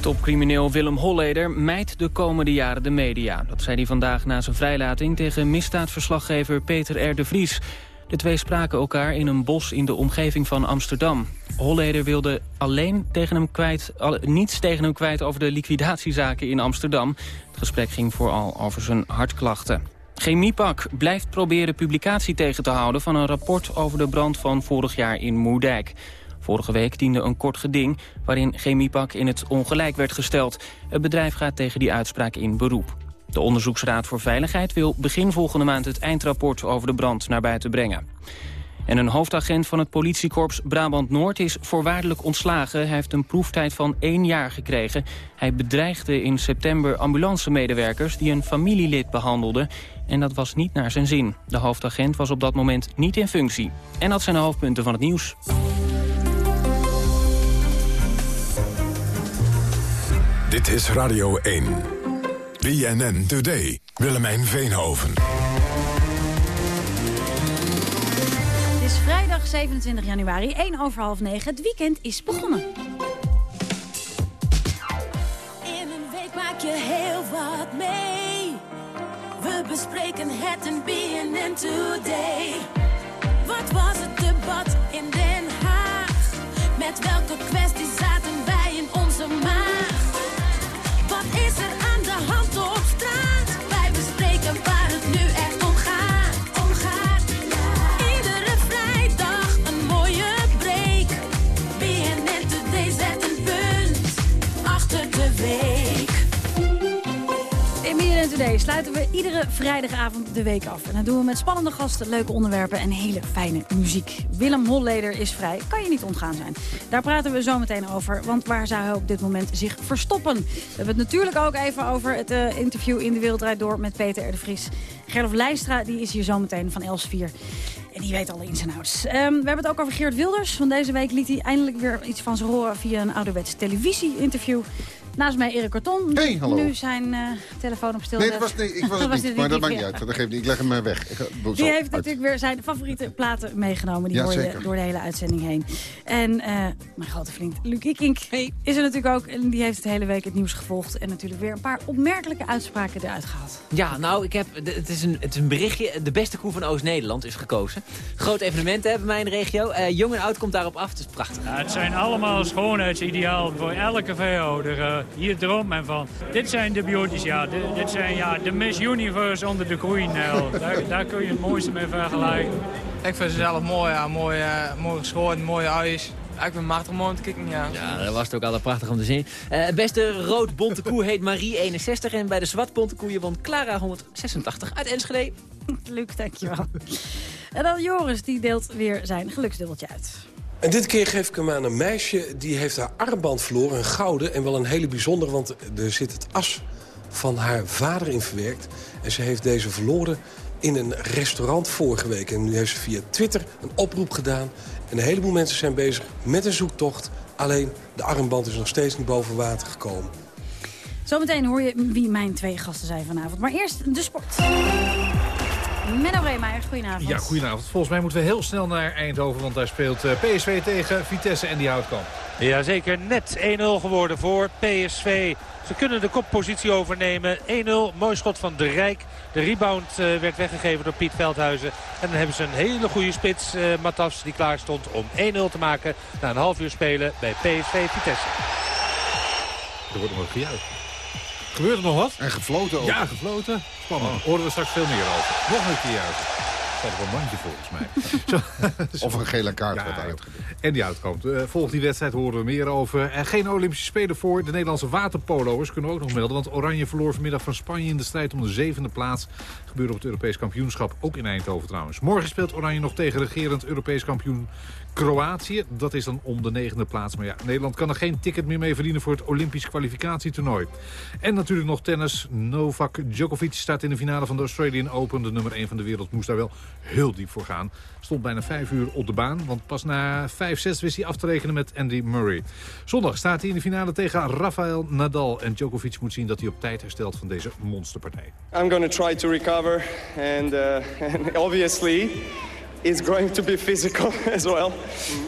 Topcrimineel Willem Holleder mijt de komende jaren de media. Dat zei hij vandaag na zijn vrijlating tegen misdaadverslaggever Peter R. de Vries. De twee spraken elkaar in een bos in de omgeving van Amsterdam. Holleder wilde alleen tegen hem kwijt, niets tegen hem kwijt over de liquidatiezaken in Amsterdam. Het gesprek ging vooral over zijn hartklachten. Chemiepak blijft proberen publicatie tegen te houden van een rapport over de brand van vorig jaar in Moerdijk. Vorige week diende een kort geding waarin Chemiepak in het ongelijk werd gesteld. Het bedrijf gaat tegen die uitspraak in beroep. De Onderzoeksraad voor Veiligheid wil begin volgende maand het eindrapport over de brand naar buiten brengen. En een hoofdagent van het politiekorps Brabant-Noord is voorwaardelijk ontslagen. Hij heeft een proeftijd van één jaar gekregen. Hij bedreigde in september ambulancemedewerkers die een familielid behandelden. En dat was niet naar zijn zin. De hoofdagent was op dat moment niet in functie. En dat zijn de hoofdpunten van het nieuws. Dit is Radio 1. BNN Today. Willemijn Veenhoven. Het is vrijdag 27 januari, 1 over half 9. Het weekend is begonnen. In een week maak je heel wat mee. We bespreken het in BNN Today. Wat was het debat in Den Haag? Met welke kwestie zaten Sluiten we iedere vrijdagavond de week af. En dat doen we met spannende gasten, leuke onderwerpen en hele fijne muziek. Willem Holleder is vrij, kan je niet ontgaan zijn. Daar praten we zo meteen over, want waar zou hij op dit moment zich verstoppen? We hebben het natuurlijk ook even over het eh, interview in de Wereldrijd Door met Peter R. de Vries. Gerlof Leijstra, die is hier zo meteen van Els 4. En die weet alle ins en outs. Ehm, we hebben het ook over Geert Wilders. Van deze week liet hij eindelijk weer iets van zich horen via een ouderwets televisie-interview. Naast mij Erik Karton. Hey, hallo. Nu zijn eh, telefoon op stil. Nee, dat was, nee, ik was het Was niet. Maar dat maakt niet ja. uit. Dat geeft niet. Ik leg hem maar weg. Ik Die zo, heeft uit. natuurlijk weer zijn favoriete platen meegenomen. Die Ja, hoor je zeker. door de hele uitzending heen. En eh, mijn grote vriend Luc Ikink is er natuurlijk ook. En die heeft de hele week het nieuws gevolgd. En natuurlijk weer een paar opmerkelijke uitspraken eruit gehaald. Ja, nou, ik heb, het, is een, het is een berichtje. De beste koe van Oost-Nederland is gekozen. Groot evenement hè, bij mij in de regio. Eh, jong en oud komt daarop af. Het is prachtig. Ja, het zijn allemaal schoonheidsideaal voor elke veehouder. Hier droomt men van. Dit zijn de beauties, ja. Dit, dit zijn ja, de Miss Universe onder de groeinel. daar, daar kun je het mooiste mee vergelijken. Ik vind ze zelf mooi, ja. Mooi, eh, mooi geschoren, mooie huis. Ik ben machtig mooi om te kijken, ja. Ja, dat was het ook altijd prachtig om te zien. Eh, het beste rood-bonte koe heet Marie 61. En bij de zwart-bonte koeien won Clara 186 uit Enschede. Luc, dankjewel. en dan Joris, die deelt weer zijn geluksdubbeltje uit. En dit keer geef ik hem aan een meisje die heeft haar armband verloren. Een gouden en wel een hele bijzondere, want er zit het as van haar vader in verwerkt. En ze heeft deze verloren in een restaurant vorige week. En nu heeft ze via Twitter een oproep gedaan. En een heleboel mensen zijn bezig met een zoektocht. Alleen de armband is nog steeds niet boven water gekomen. Zometeen hoor je wie mijn twee gasten zijn vanavond. Maar eerst de sport. Menno Reemeijer, goedenavond. Ja, goedenavond. Volgens mij moeten we heel snel naar Eindhoven, want daar speelt eh, PSV tegen Vitesse en die houdt kan. Jazeker, net 1-0 geworden voor PSV. Ze kunnen de koppositie overnemen. 1-0, mooi schot van De Rijk. De rebound eh, werd weggegeven door Piet Veldhuizen. En dan hebben ze een hele goede spits, eh Matas, die klaar stond om 1-0 te maken. Na een half uur spelen bij PSV Vitesse. Er wordt nog gejuicht. Gebeurt er nog wat? En gefloten ook. Ja, gefloten. Spannend. Horen we straks veel meer over. Nog een keer juichen. staat op een mandje volgens mij. Zo, Of een gele kaart Ja, wordt uitgedeeld. En die uitkomt. Eh volg die wedstrijd horen we meer over. En geen Olympische Spelen voor de Nederlandse waterpolo'ers kunnen we ook nog melden. Want Oranje verloor vanmiddag van Spanje in de strijd om de zevende plaats. Gebeurde op het Europees kampioenschap, ook in Eindhoven trouwens. Morgen speelt Oranje nog tegen regerend Europees kampioen Kroatië. Dat is dan om de negende plaats. Maar ja, Nederland kan er geen ticket meer mee verdienen voor het Olympisch kwalificatietoernooi. En natuurlijk nog tennis. Novak Djokovic staat in de finale van de Australian Open. De nummer 1 van de wereld moest daar wel heel diep voor gaan. Stond bijna vijf uur op de baan. Want pas na 5-6 wist hij af te rekenen met Andy Murray. Zondag staat hij in de finale tegen Rafael Nadal. En Djokovic moet zien dat hij op tijd herstelt van deze monsterpartij. I'm going to try to recover, and, uh, and obviously, it's going to be physical as well.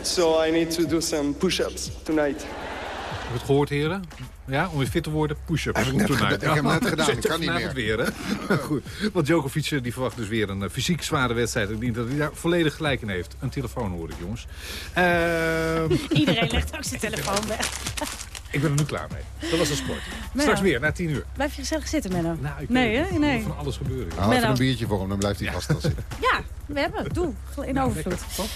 So I need to do some push-ups tonight. Heb je het gehoord, heren? Ja, om weer fit te worden, push-ups. Heb ik heb hem net gedaan, ik kan niet meer. weer, hè? Goed. Want Djokovic eh, die verwacht dus weer een eh, fysiek zware wedstrijd. Ik denk dat hij daar volledig gelijk in heeft. Een telefoon hoor ik, jongens. Ehm, Iedereen legt ook zijn telefoon weg. Ik ben er nu klaar mee. Dat was de sport. Menno. Straks weer, na tien uur. Blijf je gezellig zitten, Menno? Nou, ik nee, weet het hè? Nee. Er moet van alles gebeuren. even Menno. een biertje voor hem, dan blijft hij vast wel zitten. Ja, we hebben. Doe. In Nou, overvloed. lekker, toch?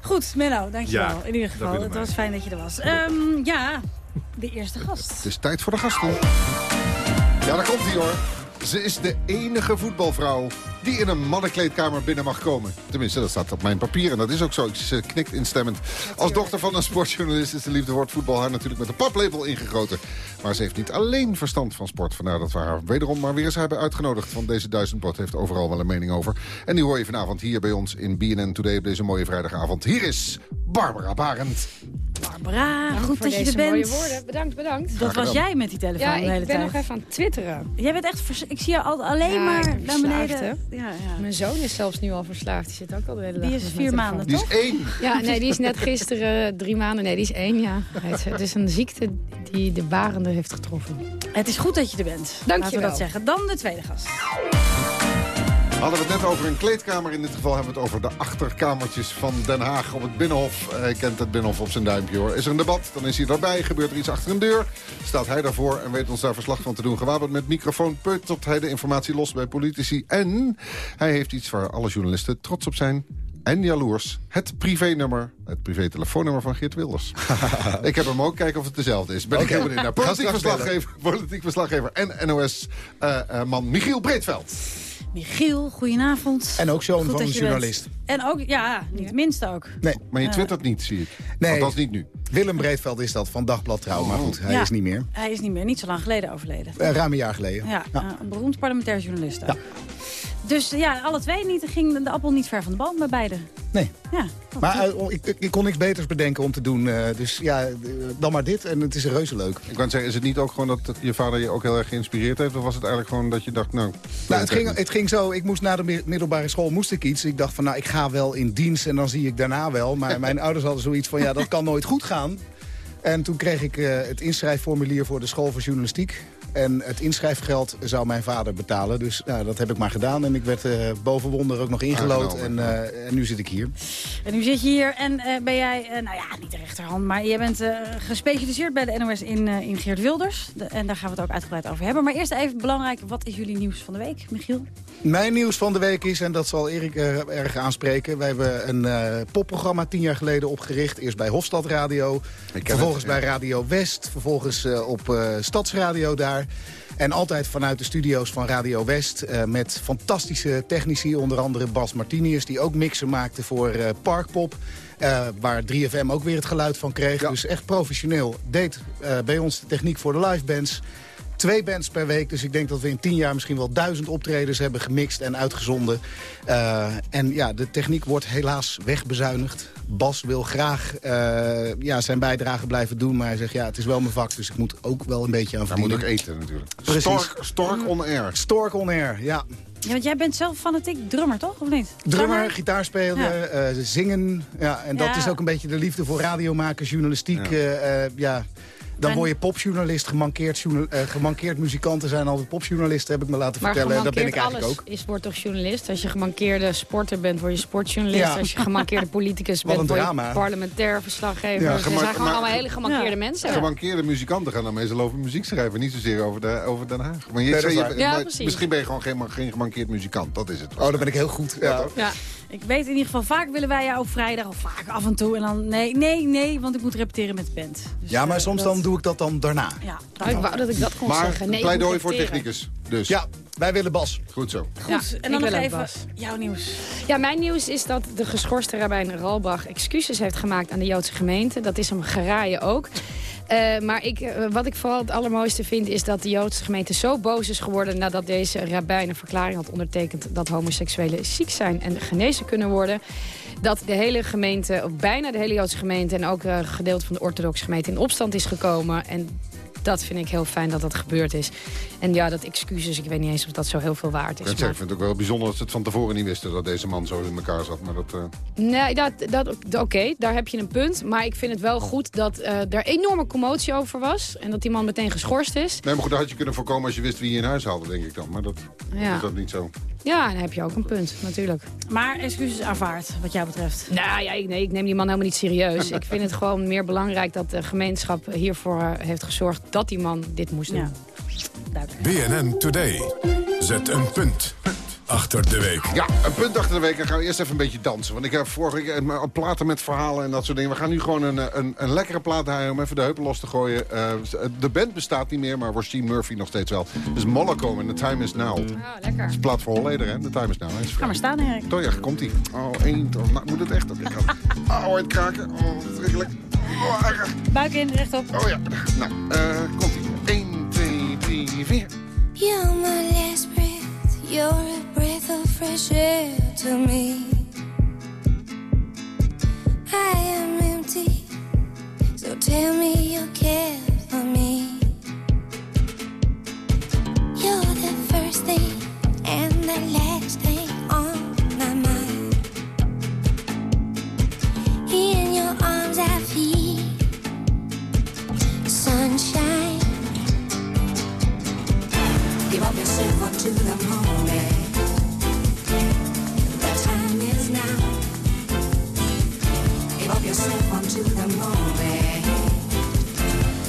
Goed, Menno, dankjewel. Ja, in ieder geval, het was fijn dat je er was. Ehm, ja, de eerste gast. Het is tijd voor de gasten. Ja, daar komt hij hoor. Ze is de enige voetbalvrouw die in een mannenkleedkamer binnen mag komen. Tenminste, dat staat op mijn papier en dat is ook zo. Ze knikt instemmend. Als dochter van een sportjournalist is de liefde voor voetbal haar natuurlijk met een paplepel ingegoten. Maar ze heeft niet alleen verstand van sport. Vandaar dat we haar wederom maar weer eens hebben uitgenodigd. Want deze duizendbot heeft overal wel een mening over. En die hoor je vanavond hier bij ons in BNN Today op deze mooie vrijdagavond. Hier is Barbara Barend. Barbara, Dank goed dat je er bent. mooie woorden. Bedankt, bedankt. Dat was jij met die telefoon Ja, de hele ik ben tijd. nog even aan het twitteren. Jij bent echt... Ik zie je al alleen Ja, maar naar beneden. hè? Ja, ja. Mijn zoon is zelfs nu al verslaafd. Die zit ook al de hele dag Die is vier maanden. Die is één. Ja, nee, die is net gisteren drie maanden. Nee, die is één, ja. Het is, een ziekte die de barende heeft getroffen. Het is goed dat je er bent. Dank Laten je we wel. dat zeggen. Dan de tweede gast. Hadden we het net over een kleedkamer. In dit geval hebben we het over de achterkamertjes van Den Haag op het Binnenhof. Hij kent het Binnenhof op zijn duimpje hoor. Is er een debat, dan is hij erbij. Gebeurt er iets achter een deur, staat hij daarvoor en weet ons daar verslag van te doen. Gewapend met microfoon peutert hij de informatie los bij politici. En hij heeft iets waar alle journalisten trots op zijn. En jaloers, het privénummer, het privé-telefoonnummer van Geert Wilders. ik heb hem ook, kijken of het dezelfde is. Ben ik heel benieuwd naar. Politiek verslaggever, politiek verslaggever en NOS-man Michiel Breedveld. Michiel, goedenavond. En ook zoon Goed van dat een bent. journalist. En ook, ja, niet het minste ook. Nee. Maar je Ja. twittert niet, zie ik. Nee. Althans niet nu. Willem Breedveld is dat, van Dagblad Trouw. Maar goed, hij Ja. is niet meer. Hij is niet meer, niet zo lang geleden overleden. Eh, ruim een jaar geleden. Ja, eh, een beroemd parlementair journalist ook. Dus ja, alle twee niet, ging de appel niet ver van de boom bij beiden. Nee. Ja, Maar eh, ik, ik, ik kon niks beters bedenken om te doen. eh, dus ja, eh, dan maar dit. En het is reuze leuk. Ik kan zeggen, is het niet ook gewoon dat je vader je ook heel erg geïnspireerd heeft? Of was het eigenlijk gewoon dat je dacht, nou... Nou, het, ging, het ging zo. Ik moest na de mi- middelbare school moest ik iets. Ik dacht van, nou, ik ga wel in dienst en dan zie ik daarna wel. Maar mijn ouders hadden zoiets van, ja, dat kan nooit goed gaan. En toen kreeg ik eh, het inschrijfformulier voor de school voor journalistiek. En het inschrijfgeld zou mijn vader betalen. Dus nou, dat heb ik maar gedaan. En ik werd eh boven wonder ook nog ingelood. En, eh, en nu zit ik hier. En nu zit je hier en eh, ben jij, eh, nou ja, niet de rechterhand, maar jij bent eh, gespecialiseerd bij de NOS in, eh, in Geert Wilders. De- en daar gaan we het ook uitgebreid over hebben. Maar eerst even belangrijk, wat is jullie nieuws van de week, Michiel? Mijn nieuws van de week is, en dat zal Erik erg aanspreken... wij hebben een eh, popprogramma tien jaar geleden opgericht. Eerst bij Hofstad Radio, vervolgens het, ja. bij Radio West... vervolgens eh, op eh, Stadsradio daar... En altijd vanuit de studio's van Radio West eh, met fantastische technici. Onder andere Bas Martinius, die ook mixen maakte voor eh, Parkpop. eh, waar 3FM ook weer het geluid van kreeg. Dus echt professioneel. Deed bij ons de techniek voor de live bands. Twee bands per week, dus ik denk dat we in tien jaar misschien wel duizend optredens hebben gemixt en uitgezonden. Eh, en ja, de techniek wordt helaas wegbezuinigd. Bas wil graag eh, ja, zijn bijdrage blijven doen, maar hij zegt ja, het is wel mijn vak, dus ik moet ook wel een beetje aan Hij moet verdienen. ook eten natuurlijk. Precies. Stork, Stork on air. Stork on air, ja. Ja, want jij bent zelf fanatiek drummer, toch? Of niet? Drummer, Zanger? gitaar spelen, Ja. eh, zingen. Ja, en dat Ja. is ook een beetje de liefde voor radiomaken, journalistiek. eh, eh, ja. Dan word je popjournalist, gemankeerd, journal, eh, gemankeerd muzikanten zijn altijd popjournalisten, heb ik me laten Maar vertellen. En dat ben ik eigenlijk alles ook. is, wordt toch journalist? Als je gemankeerde sporter bent, word je sportjournalist. Ja. Als je gemankeerde politicus bent, een word je parlementair verslaggever. Ja, zijn gewoon maar- allemaal hele gemankeerde mensen. Gemankeerde muzikanten gaan dan meestal over muziek schrijven. Niet zozeer over, de, over Den Haag. Maar je, maar. Misschien ben je gewoon geen, geen gemankeerd muzikant. Dat is het. Oh, dan ben ik heel goed. Ja. Ja. Ik weet in ieder geval, vaak willen wij jou op vrijdag of vaak af en toe. En dan nee, nee, nee, want ik moet repeteren met de band. Dus, ja, maar eh, soms dat- dan doe ik dat dan daarna. Ja, Nou, ik wou dat ik dat kon Maar zeggen. Nee, pleidooi voor technicus. Dus. Ja, wij willen Bas. Goed zo. Ja, Goed, en ik dan nog even Bas. jouw nieuws. Ja, mijn nieuws is dat de geschorste rabbijn Ralbach excuses heeft gemaakt aan de Joodse gemeente. Dat is hem geraaien ook. Eh, maar ik, eh, wat ik vooral het allermooiste vind is dat de Joodse gemeente zo boos is geworden... nadat deze rabbijn een verklaring had ondertekend dat homoseksuelen ziek zijn en genezen kunnen worden. Dat de hele gemeente, of bijna de hele Joodse gemeente... en ook een gedeelte van de orthodoxe gemeente in opstand is gekomen. En dat vind ik heel fijn dat dat gebeurd is. En ja, dat excuses, ik weet niet eens of dat zo heel veel waard Ik, is. zeggen, ik vind het ook wel bijzonder dat ze het van tevoren niet wisten... dat deze man zo in elkaar zat. Maar dat, eh, Nee, dat, dat, oké, daar heb je een punt. Maar ik vind het wel goed dat eh, er enorme commotie over was. En dat die man meteen geschorst is. Nee, maar goed, dat had je kunnen voorkomen als je wist wie je in huis haalde, denk ik dan. Maar dat Ja. is dat niet zo. Ja, dan heb je ook een punt, natuurlijk. Maar excuses aanvaard, wat jou betreft. Nou ja, ik, nee, ik neem die man helemaal niet serieus. ik vind het gewoon meer belangrijk dat de gemeenschap hiervoor eh, heeft gezorgd... dat die man dit moest doen. BNN Today. Zet een punt achter de week. Ja, een punt achter de week. Dan gaan we eerst even een beetje dansen. Want ik heb vorige week eh, platen met verhalen en dat soort dingen. We gaan nu gewoon een, eh, een, een lekkere plaat draaien om even de heupen los te gooien. Eh, de band bestaat niet meer, maar Rasheem Murphy nog steeds wel. Dus Moloko en The Time Is Now. Oh, lekker. Dat is een plaat voor Holleder, hè? The Time Is Now. Ga maar staan, Erik. Toch, ja, komt ie. Oh, één, toch. Nou, moet het echt op. Oh, hoor het kraken. Oh, verschrikkelijk. Oh, erg. Buik in, rechtop. Oh ja. Nou, eh, komt ie. 1, 2, 3, 4. You're my last breath. You're a breath of fresh air to me. I am empty, so tell me you care for me. You're the first thing and the last thing on my mind. In your arms I feel sunshine. Give up yourself unto the moment. The time is now. Give up yourself unto the moment.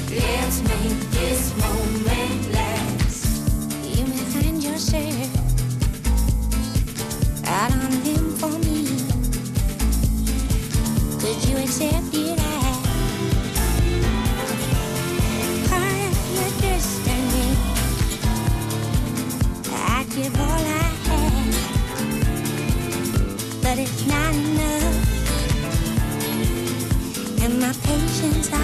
Let's make this moment my patience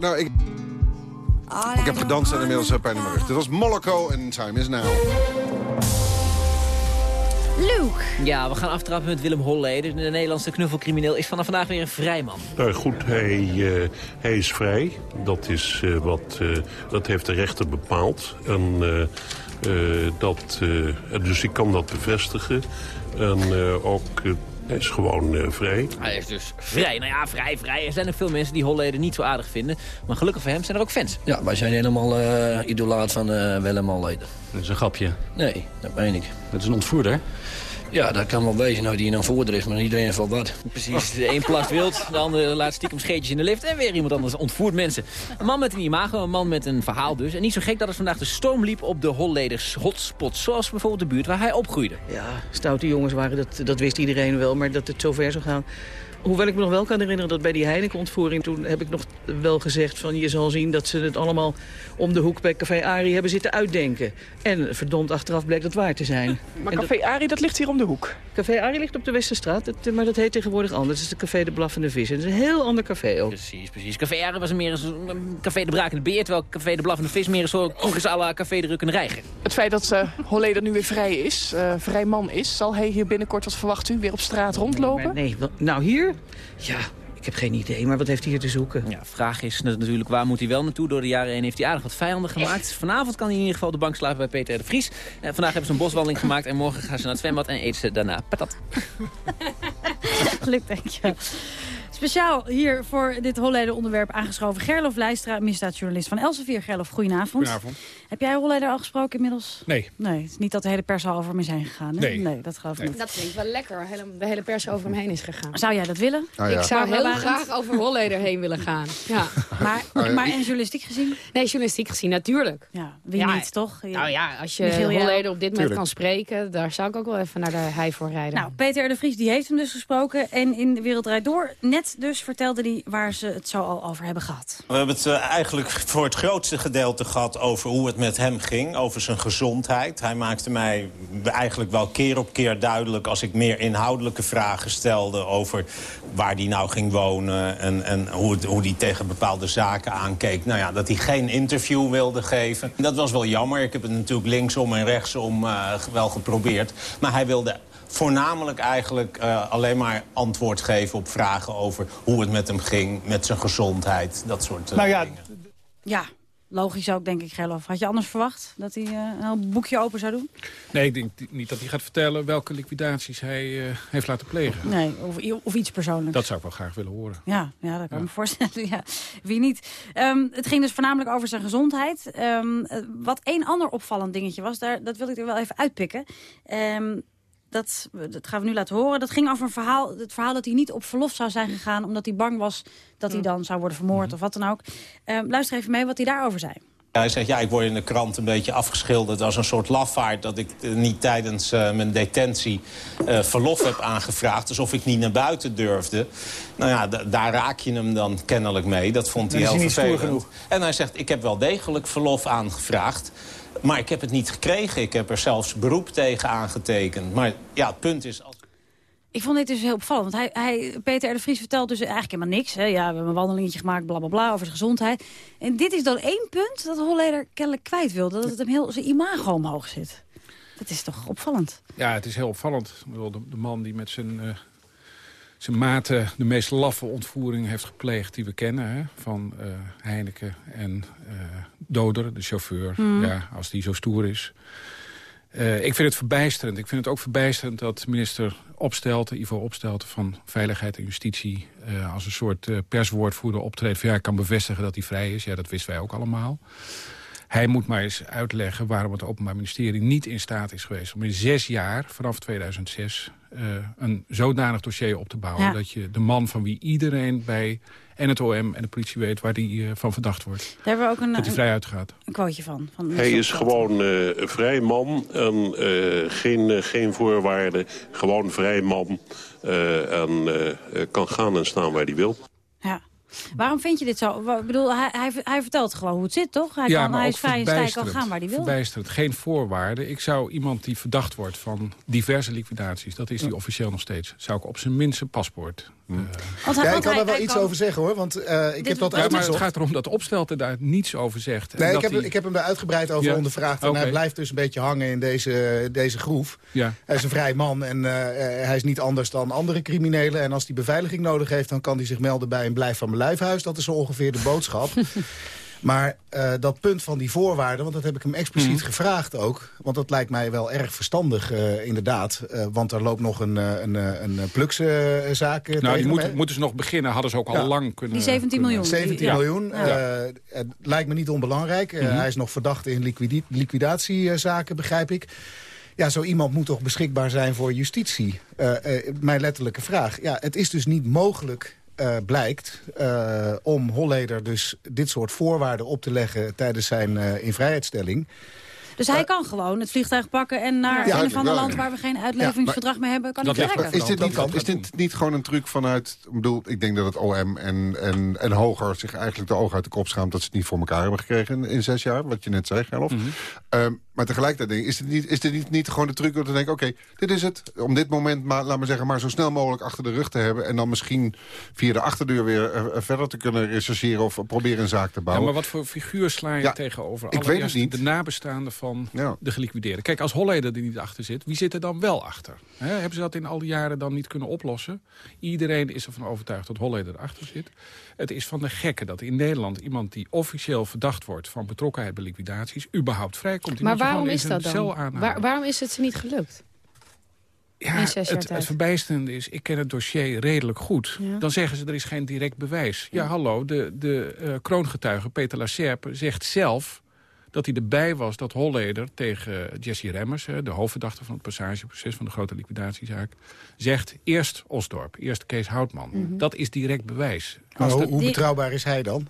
Lekker. Nou, ik, ik heb gedanst en inmiddels heb ik pijn in mijn rug. Dit was Moloko en Time Is Now. Luke. Ja, we gaan aftrappen met Willem Holleder. De Nederlandse knuffelcrimineel is vanaf vandaag weer een vrijman. Nou goed, hij, eh, hij is vrij. Dat, is, eh, wat, eh, dat heeft de rechter bepaald. En, eh, eh, dat, eh, dus ik kan dat bevestigen. En eh, ook, eh, hij is gewoon eh, vrij. Hij is dus vrij. Nou ja, vrij, vrij. Er zijn ook veel mensen die Holleder niet zo aardig vinden. Maar gelukkig voor hem zijn er ook fans. Ja, wij zijn helemaal eh idolaat van eh Willem Alleden. Dat is een grapje. Nee, dat meen ik. Dat is een ontvoerder. Ja, dat kan wel wezen nou die een ontvoerder is, maar iedereen heeft wel wat. Precies, de een plast wild, de ander laat stiekem scheetjes in de lift... en weer iemand anders ontvoert mensen. Een man met een imago, een man met een verhaal dus. En niet zo gek dat het vandaag de storm liep op de Holleders hotspots... zoals bijvoorbeeld de buurt waar hij opgroeide. Ja, stoute jongens waren, dat, dat wist iedereen wel. Maar dat het zo ver zou gaan... Hoewel ik me nog wel kan herinneren dat bij die Heineken-ontvoering... toen heb ik nog wel gezegd van je zal zien dat ze het allemaal om de hoek bij Café Ari hebben zitten uitdenken. En verdomd achteraf bleek dat waar te zijn. Maar Café Ari, dat ligt hier om de hoek. Café Ari ligt op de Westerstraat, het- maar dat heet tegenwoordig anders. Het is het Café de Blaffende Vis. En het is een heel ander café ook. Precies, precies. Café Arie was meer een Café de Brakende Beer... terwijl Café de Blaffende Vis meer een soort kroeg à la Café de Rukken Rijgen. Het feit dat uh, Holleder nu weer vrij is, eh, vrij man is... zal hij hier binnenkort, wat verwacht u, weer op straat rondlopen? Nee, nou hier? Ja, ik heb geen idee, maar wat heeft hij hier te zoeken? Ja, vraag is natuurlijk waar moet hij wel naartoe. Door de jaren heen heeft hij aardig wat vijanden gemaakt. Vanavond kan hij in ieder geval de bank slapen bij Peter de Vries. En vandaag hebben ze een boswandeling gemaakt en morgen gaan ze naar het zwembad en eten ze daarna patat. Geluk, denk je. Speciaal hier voor dit Holleder onderwerp aangeschoven Gerlof Leistra, misdaadjournalist van Elsevier. Gerlof, goedenavond. Goedenavond. Heb jij Holleder al gesproken inmiddels? Nee. Nee, het is niet dat de hele pers al over me is heen gegaan. Hè? Nee. dat geloof ik Nee. niet. Dat klinkt wel lekker. Hele- De hele pers over hem heen is gegaan. Zou jij dat willen? Ah, ja. Ik zou heel graag over Holleder heen willen gaan. Ja. Maar, Ah, ja, maar ik- en journalistiek gezien? Nee, journalistiek gezien, natuurlijk. Ja, wie Ja, niet, toch? Nou ja, als je. Holleder op dit moment kan spreken... daar zou ik ook wel even naar de hei voor rijden. Nou, Peter R. de Vries die heeft hem dus gesproken. En in De Wereld Draait Door, net dus vertelde hij waar ze het zo al over hebben gehad. We hebben het eh, eigenlijk voor het grootste gedeelte gehad over hoe het met hem ging. Over zijn gezondheid. Hij maakte mij eigenlijk wel keer op keer duidelijk... als ik meer inhoudelijke vragen stelde over waar hij nou ging wonen... en, en hoe, het, hoe hij tegen bepaalde zaken aankeek. Nou ja, dat hij geen interview wilde geven. Dat was wel jammer. Ik heb het natuurlijk linksom en rechtsom eh, wel geprobeerd. Maar hij wilde voornamelijk eigenlijk eh, alleen maar antwoord geven op vragen over hoe het met hem ging, met zijn gezondheid, dat soort eh, Nou ja, dingen. Ja, logisch ook, denk ik, Gerlof. Had je anders verwacht dat hij eh, een heel boekje open zou doen? Nee, ik denk niet dat hij gaat vertellen welke liquidaties hij eh, heeft laten plegen. Nee, of, of iets persoonlijks. Dat zou ik wel graag willen horen. Ja, ja, dat kan ik me voorstellen. Ja, wie niet? Ehm, het ging dus voornamelijk over zijn gezondheid. Ehm, eh, wat één ander opvallend dingetje was, daar, dat wil ik er wel even uitpikken. Ehm, dat, dat gaan we nu laten horen. Dat ging over een verhaal, het verhaal dat hij niet op verlof zou zijn gegaan... omdat hij bang was dat hij dan zou worden vermoord of wat dan ook. Ehm, luister even mee wat hij daarover zei. Hij zegt, ja, ik word in de krant een beetje afgeschilderd als een soort lafaard... dat ik eh, niet tijdens eh, mijn detentie eh, verlof heb aangevraagd... alsof ik niet naar buiten durfde. Nou ja, da- daar raak je hem dan kennelijk mee. Dat vond hij heel vervelend. En hij zegt, ik heb wel degelijk verlof aangevraagd... maar ik heb het niet gekregen. Ik heb er zelfs beroep tegen aangetekend. Maar ja, het punt is... Als... Ik vond dit dus heel opvallend. Want hij, hij, Peter R. de Vries vertelt dus eigenlijk helemaal niks. Hè. Ja, we hebben een wandelingetje gemaakt, bla bla bla, over zijn gezondheid. En dit is dan één punt dat Holleder kennelijk kwijt wil. Dat het hem heel zijn imago omhoog zit. Dat is toch opvallend? Ja, het is heel opvallend. De, de man die met zijn, eh, zijn maten de meest laffe ontvoering heeft gepleegd die we kennen. Hè? Van eh, Heineken en eh, Doder, de chauffeur. Mm. Ja, als die zo stoer is. Eh, ik vind het verbijsterend. Ik vind het ook verbijsterend dat minister Opstelten, Ivo Opstelten van Veiligheid en Justitie... als een soort perswoordvoerder optreedt. Van, ja, ik kan bevestigen dat hij vrij is. Ja, dat wisten wij ook allemaal. Hij moet maar eens uitleggen waarom het Openbaar Ministerie niet in staat is geweest... om in zes jaar, vanaf 2006, eh, een zodanig dossier op te bouwen... Ja. dat je de man van wie iedereen bij en het OM en de politie weet... waar die eh, van verdacht wordt, Daar hebben we ook een, dat hij vrij uitgaat. een quoteje van. van Hij is gewoon eh, een vrij man en eh, geen, geen voorwaarden. Gewoon vrij man eh, en eh, kan gaan en staan waar hij wil. Waarom vind je dit zo? Ik bedoel, hij, hij, hij vertelt gewoon hoe het zit, toch? Hij, ja, kan, maar hij ook is vrij en stijl kan gaan waar hij wil. Verbijsterend. Geen voorwaarden. Ik zou iemand die verdacht wordt van diverse liquidaties... dat is die officieel nog steeds... zou ik op zijn minst zijn paspoort... eh, Want hij- ja, ik kan daar wel iets kan- over zeggen hoor. Want eh, ik heb dat ja, maar het gaat erom dat Opstelten daar niets over zegt. En Nee, ik dat heb, hij- ik heb hem daar uitgebreid over Ja, ondervraagd. En hij blijft dus een beetje hangen in deze, deze groef. Ja. Hij is een vrij man en eh, hij is niet anders dan andere criminelen. En als hij beveiliging nodig heeft, dan kan hij zich melden bij een blijf van lijfhuis. Dat is zo ongeveer de boodschap. Maar eh, dat punt van die voorwaarden, want dat heb ik hem expliciet Mhm. gevraagd ook. Want dat lijkt mij wel erg verstandig, eh, inderdaad. Eh, want er loopt nog een, eh, een, eh, een Plux-zaak nou, die moeten, moeten ze nog beginnen. Hadden ze ook al lang kunnen... Die 17 kunnen- miljoen. 17 Ja. miljoen. Ja. eh, het lijkt me niet onbelangrijk. Mhm. Hij is nog verdacht in liquidatiezaken, begrijp ik. Ja, zo iemand moet toch beschikbaar zijn voor justitie? Eh, eh, mijn letterlijke vraag. Ja, het is dus niet mogelijk, eh, blijkt, eh, om Holleder dus dit soort voorwaarden op te leggen tijdens zijn eh invrijheidstelling. Dus hij kan gewoon het vliegtuig pakken en naar Ja, een of ander ja. land waar we geen uitleveringsverdrag mee hebben, kan hij vertrekken. Is dit, niet, kan. is dit niet gewoon een truc vanuit... Ik bedoel, ik denk dat het OM en, en, en Hoger zich eigenlijk de ogen uit de kop schaamt... dat ze het niet voor elkaar hebben gekregen in, in zes jaar. Wat je net zei, Gerlof. Ehm, Maar tegelijkertijd denk ik, is het niet, is dit niet, niet gewoon de truc om te denken... oké, dit is het. Om dit moment, maar, laat maar zeggen, maar zo snel mogelijk achter de rug te hebben... en dan misschien via de achterdeur weer eh, eh, verder te kunnen rechercheren... of proberen een zaak te Ja, bouwen. maar wat voor figuur sla je Ja, tegenover ik weet het niet. de nabestaanden van de geliquideerden? Kijk, als Holleder er niet achter zit, wie zit er dan wel achter? Hè, hebben ze dat in al die jaren dan niet kunnen oplossen? Iedereen is ervan overtuigd dat Holleder erachter zit. Het is van de gekken dat in Nederland iemand die officieel verdacht wordt... van betrokkenheid bij liquidaties, überhaupt vrijkomt. Maar waarom is dat dan? Waar, waarom is het ze niet gelukt? Ja, het, het verbijsterende is, ik ken het dossier redelijk goed. Ja. Dan zeggen ze, er is geen direct bewijs. Ja, hallo, de, de eh, kroongetuige Peter Lacerpe zegt zelf dat hij erbij was dat Holleder tegen Jesse Remmers... de hoofdverdachte van het passageproces van de grote liquidatiezaak... zegt eerst Osdorp, eerst Kees Houtman. Mhm. Dat is direct bewijs. Als hoe, betrouwbaar is hij dan?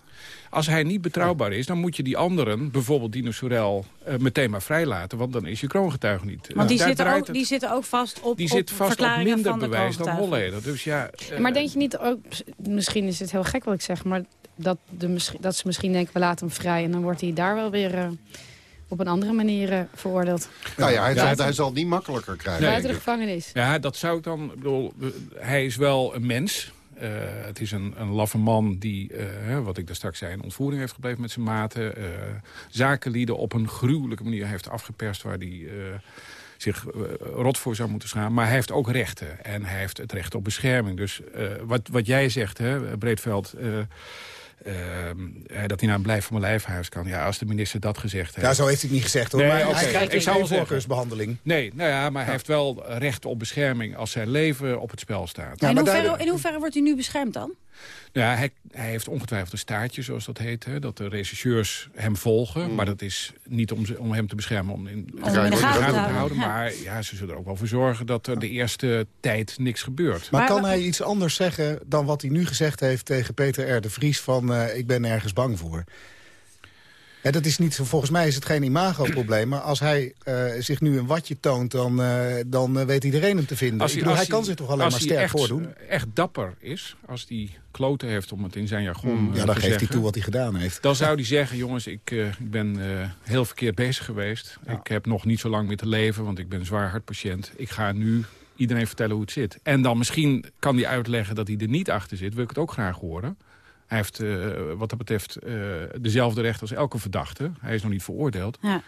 Als hij niet betrouwbaar is, dan moet je die anderen... bijvoorbeeld Dino Sorel, eh, meteen maar vrijlaten... want dan is je kroongetuige niet. Want die, Daar zitten ook, die zitten ook vast op, die op zit vast op minder van de bewijs dan. Holleder. Dus ja, eh, maar denk je niet ook, misschien is het heel gek wat ik zeg... maar dat, de, misschien- dat ze misschien denken, we laten hem vrij... en dan wordt hij daar wel weer eh, op een andere manier eh, veroordeeld. Nou ja, hij, Ja, zal, het- hij zal het niet makkelijker krijgen. Buiten de gevangenis. Ja, dat zou ik dan... Bedoel, eh, hij is wel een mens. Eh, het is een, een laffe man die, eh, wat ik daar straks zei... een ontvoering heeft gebleven met zijn maten. eh, zakenlieden op een gruwelijke manier heeft afgeperst... waar eh, zich rot voor zou moeten schamen. Maar hij heeft ook rechten. En hij heeft het recht op bescherming. Dus wat, wat jij zegt, hè, Breedveld... eh, ehm, eh, dat hij naar een blijf van mijn lijfhuis kan. Ja, als de minister dat gezegd heeft... Ja, zo heeft hij het niet gezegd hoor. Nee, maar hij krijgt Ik zou zeggen. voorkeursbehandeling. Nee, nou ja, maar hij heeft wel recht op bescherming als zijn leven op het spel staat. in, hoeverre, in hoeverre wordt hij nu beschermd dan? Ja, hij, hij heeft ongetwijfeld een staartje, zoals dat heet. Hè, dat de rechercheurs hem volgen. Maar dat is niet om, ze- om hem te beschermen, om in, in de gaten te houden. Maar ja, ze zullen er ook wel voor zorgen dat er de eerste tijd niks gebeurt. Maar, kan hij iets anders zeggen dan wat hij nu gezegd heeft tegen Peter R. de Vries van eh, ik ben nergens bang voor? Hè, dat is niet, zo- volgens mij is het geen imagoprobleem. Maar als hij eh, zich nu een watje toont, dan, eh, dan eh, weet iedereen hem te vinden. Als Ik bedoel, hij, kan zich toch alleen maar hij sterk echt, voordoen? echt dapper is, als hij kloten heeft om het in zijn jargon eh, ja, dan geeft hij toe wat hij gedaan heeft. Dan zou hij zeggen, jongens, ik, ik ben heel verkeerd bezig geweest. Ik heb nog niet zo lang meer te leven, want ik ben zwaar hartpatiënt. Ik ga nu iedereen vertellen hoe het zit. En dan misschien kan hij uitleggen dat hij er niet achter zit. Wil ik het ook graag horen. Hij heeft eh, wat dat betreft eh, dezelfde recht als elke verdachte. Hij is nog niet veroordeeld. Ja.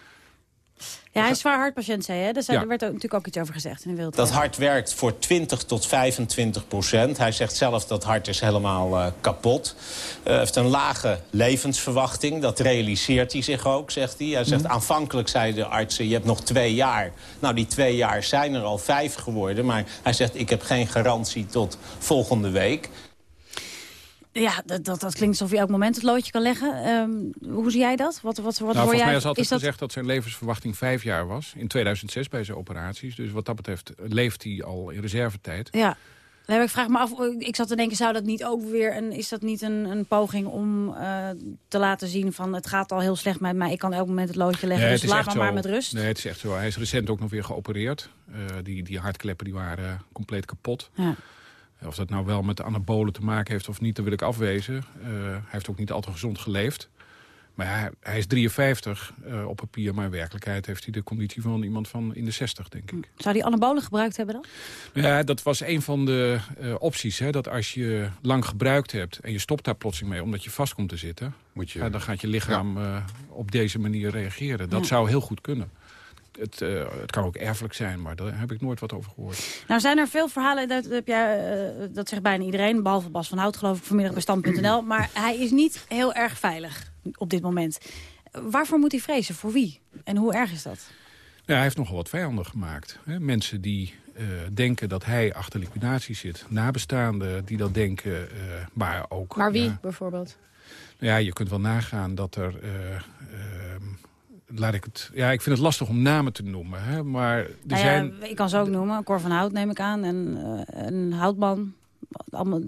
Ja, hij is zwaar hartpatiënt, zei je. Daar zei- Ja. er werd ook, natuurlijk ook iets over gezegd in de wereld. Dat hart werkt voor 20 tot 25 procent. Hij zegt zelf dat hart is helemaal eh, kapot. Hij heeft een lage levensverwachting. Dat realiseert hij zich ook, zegt hij. Hij zegt, aanvankelijk zeiden de artsen, je hebt nog twee jaar. Nou, die twee jaar zijn er al vijf geworden. Maar hij zegt, ik heb geen garantie tot volgende week. Ja, dat, dat, dat klinkt alsof je elk moment het loodje kan leggen. Ehm, hoe zie jij dat? Wat, wat, wat nou, volgens jij? mij is altijd dat... gezegd dat zijn levensverwachting vijf jaar was. In 2006 bij zijn operaties. Dus wat dat betreft leeft hij al in reservetijd. Ja. Ik vraag me af, ik zat te denken, zou dat niet ook weer een, is dat niet een, een poging om eh, te laten zien van het gaat al heel slecht met mij, ik kan elk moment het loodje leggen, Nee, dus laat maar met rust. Nee, het is echt zo. Hij is recent ook nog weer geopereerd. Eh, die, die hartkleppen die waren compleet kapot. Ja. Of dat nou wel met de anabolen te maken heeft of niet, dat wil ik afwezen. Eh, hij heeft ook niet al te gezond geleefd. Maar hij- hij is 53 eh, op papier, maar in werkelijkheid heeft hij de conditie van iemand van in de 60, denk ik. Zou die anabolen gebruikt hebben dan? Ja, dat was een van de eh, opties. Hè, dat als je lang gebruikt hebt en je stopt daar plotseling mee omdat je vast komt te zitten, Moet je, ja, dan gaat je lichaam eh, op deze manier reageren. Dat Ja. zou heel goed kunnen. Het, eh, het kan ook erfelijk zijn, maar daar heb ik nooit wat over gehoord. Nou zijn er veel verhalen, dat, heb jij, eh, dat zegt bijna iedereen, behalve Bas van Hout geloof ik vanmiddag bij Stand.nl. maar hij is niet heel erg veilig op dit moment. Waarvoor moet hij vrezen? Voor wie? En hoe erg is dat? Ja, hij heeft nogal wat vijanden gemaakt. Hè? Mensen die eh, denken dat hij achter liquidatie zit. Nabestaanden die dat denken, eh, maar ook... Maar wie Ja, bijvoorbeeld? ja, je kunt wel nagaan dat er... eh, ehm, laat ik het... Ja, ik vind het lastig om namen te noemen. Hè? Maar er Nou ja, zijn... ik kan ze ook noemen. Cor van Hout neem ik aan. En eh, een Houtman. Allemaal,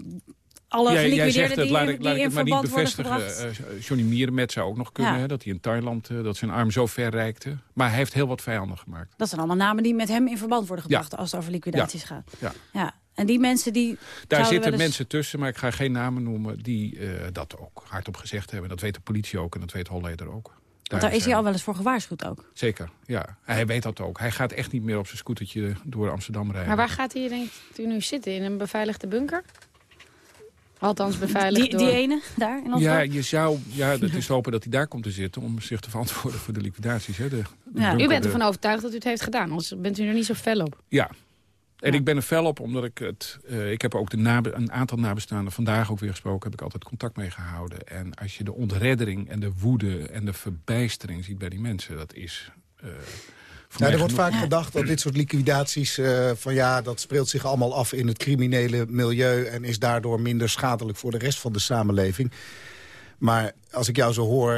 alle Jij- jij zegt het, die, laat ik, laat ik het maar niet bevestigen. gebracht. Eh, Johnny Mierenmet zou ook nog kunnen, Ja. hè, dat hij in Thailand eh, dat zijn arm zo ver reikte. Maar hij heeft heel wat vijanden gemaakt. Dat zijn allemaal namen die met hem in verband worden Ja. gebracht als het over liquidaties gaat. Ja. Ja. En die mensen die Daar zitten eens- mensen tussen, maar ik ga geen namen noemen... die eh, dat ook hardop gezegd hebben. Dat weet de politie ook en dat weet Holleder ook. Want daar is hij al wel eens voor gewaarschuwd ook. Zeker, ja. Hij weet dat ook. Hij gaat echt niet meer op zijn scootertje door Amsterdam rijden. Maar waar gaat hij denkt u nu zitten? In een beveiligde bunker? Althans beveiligd Die, die door... ene daar in ons Ja, je zou, ja, het is hopen dat hij daar komt te zitten... om zich te verantwoorden voor de liquidaties. Hè. De, de Ja, u bent de- ervan overtuigd dat u het heeft gedaan. Anders bent u er niet zo fel op. Ja. En ik ben er fel op, omdat ik het... eh, ik heb ook de nabe, een aantal nabestaanden vandaag ook weer gesproken. Heb ik altijd contact mee gehouden. En als je de ontreddering en de woede en de verbijstering ziet bij die mensen... dat is... voor Ja, er wordt vaak gedacht dat dit soort liquidaties... eh, van ja, dat speelt zich allemaal af in het criminele milieu... en is daardoor minder schadelijk voor de rest van de samenleving. Maar als ik jou zo hoor,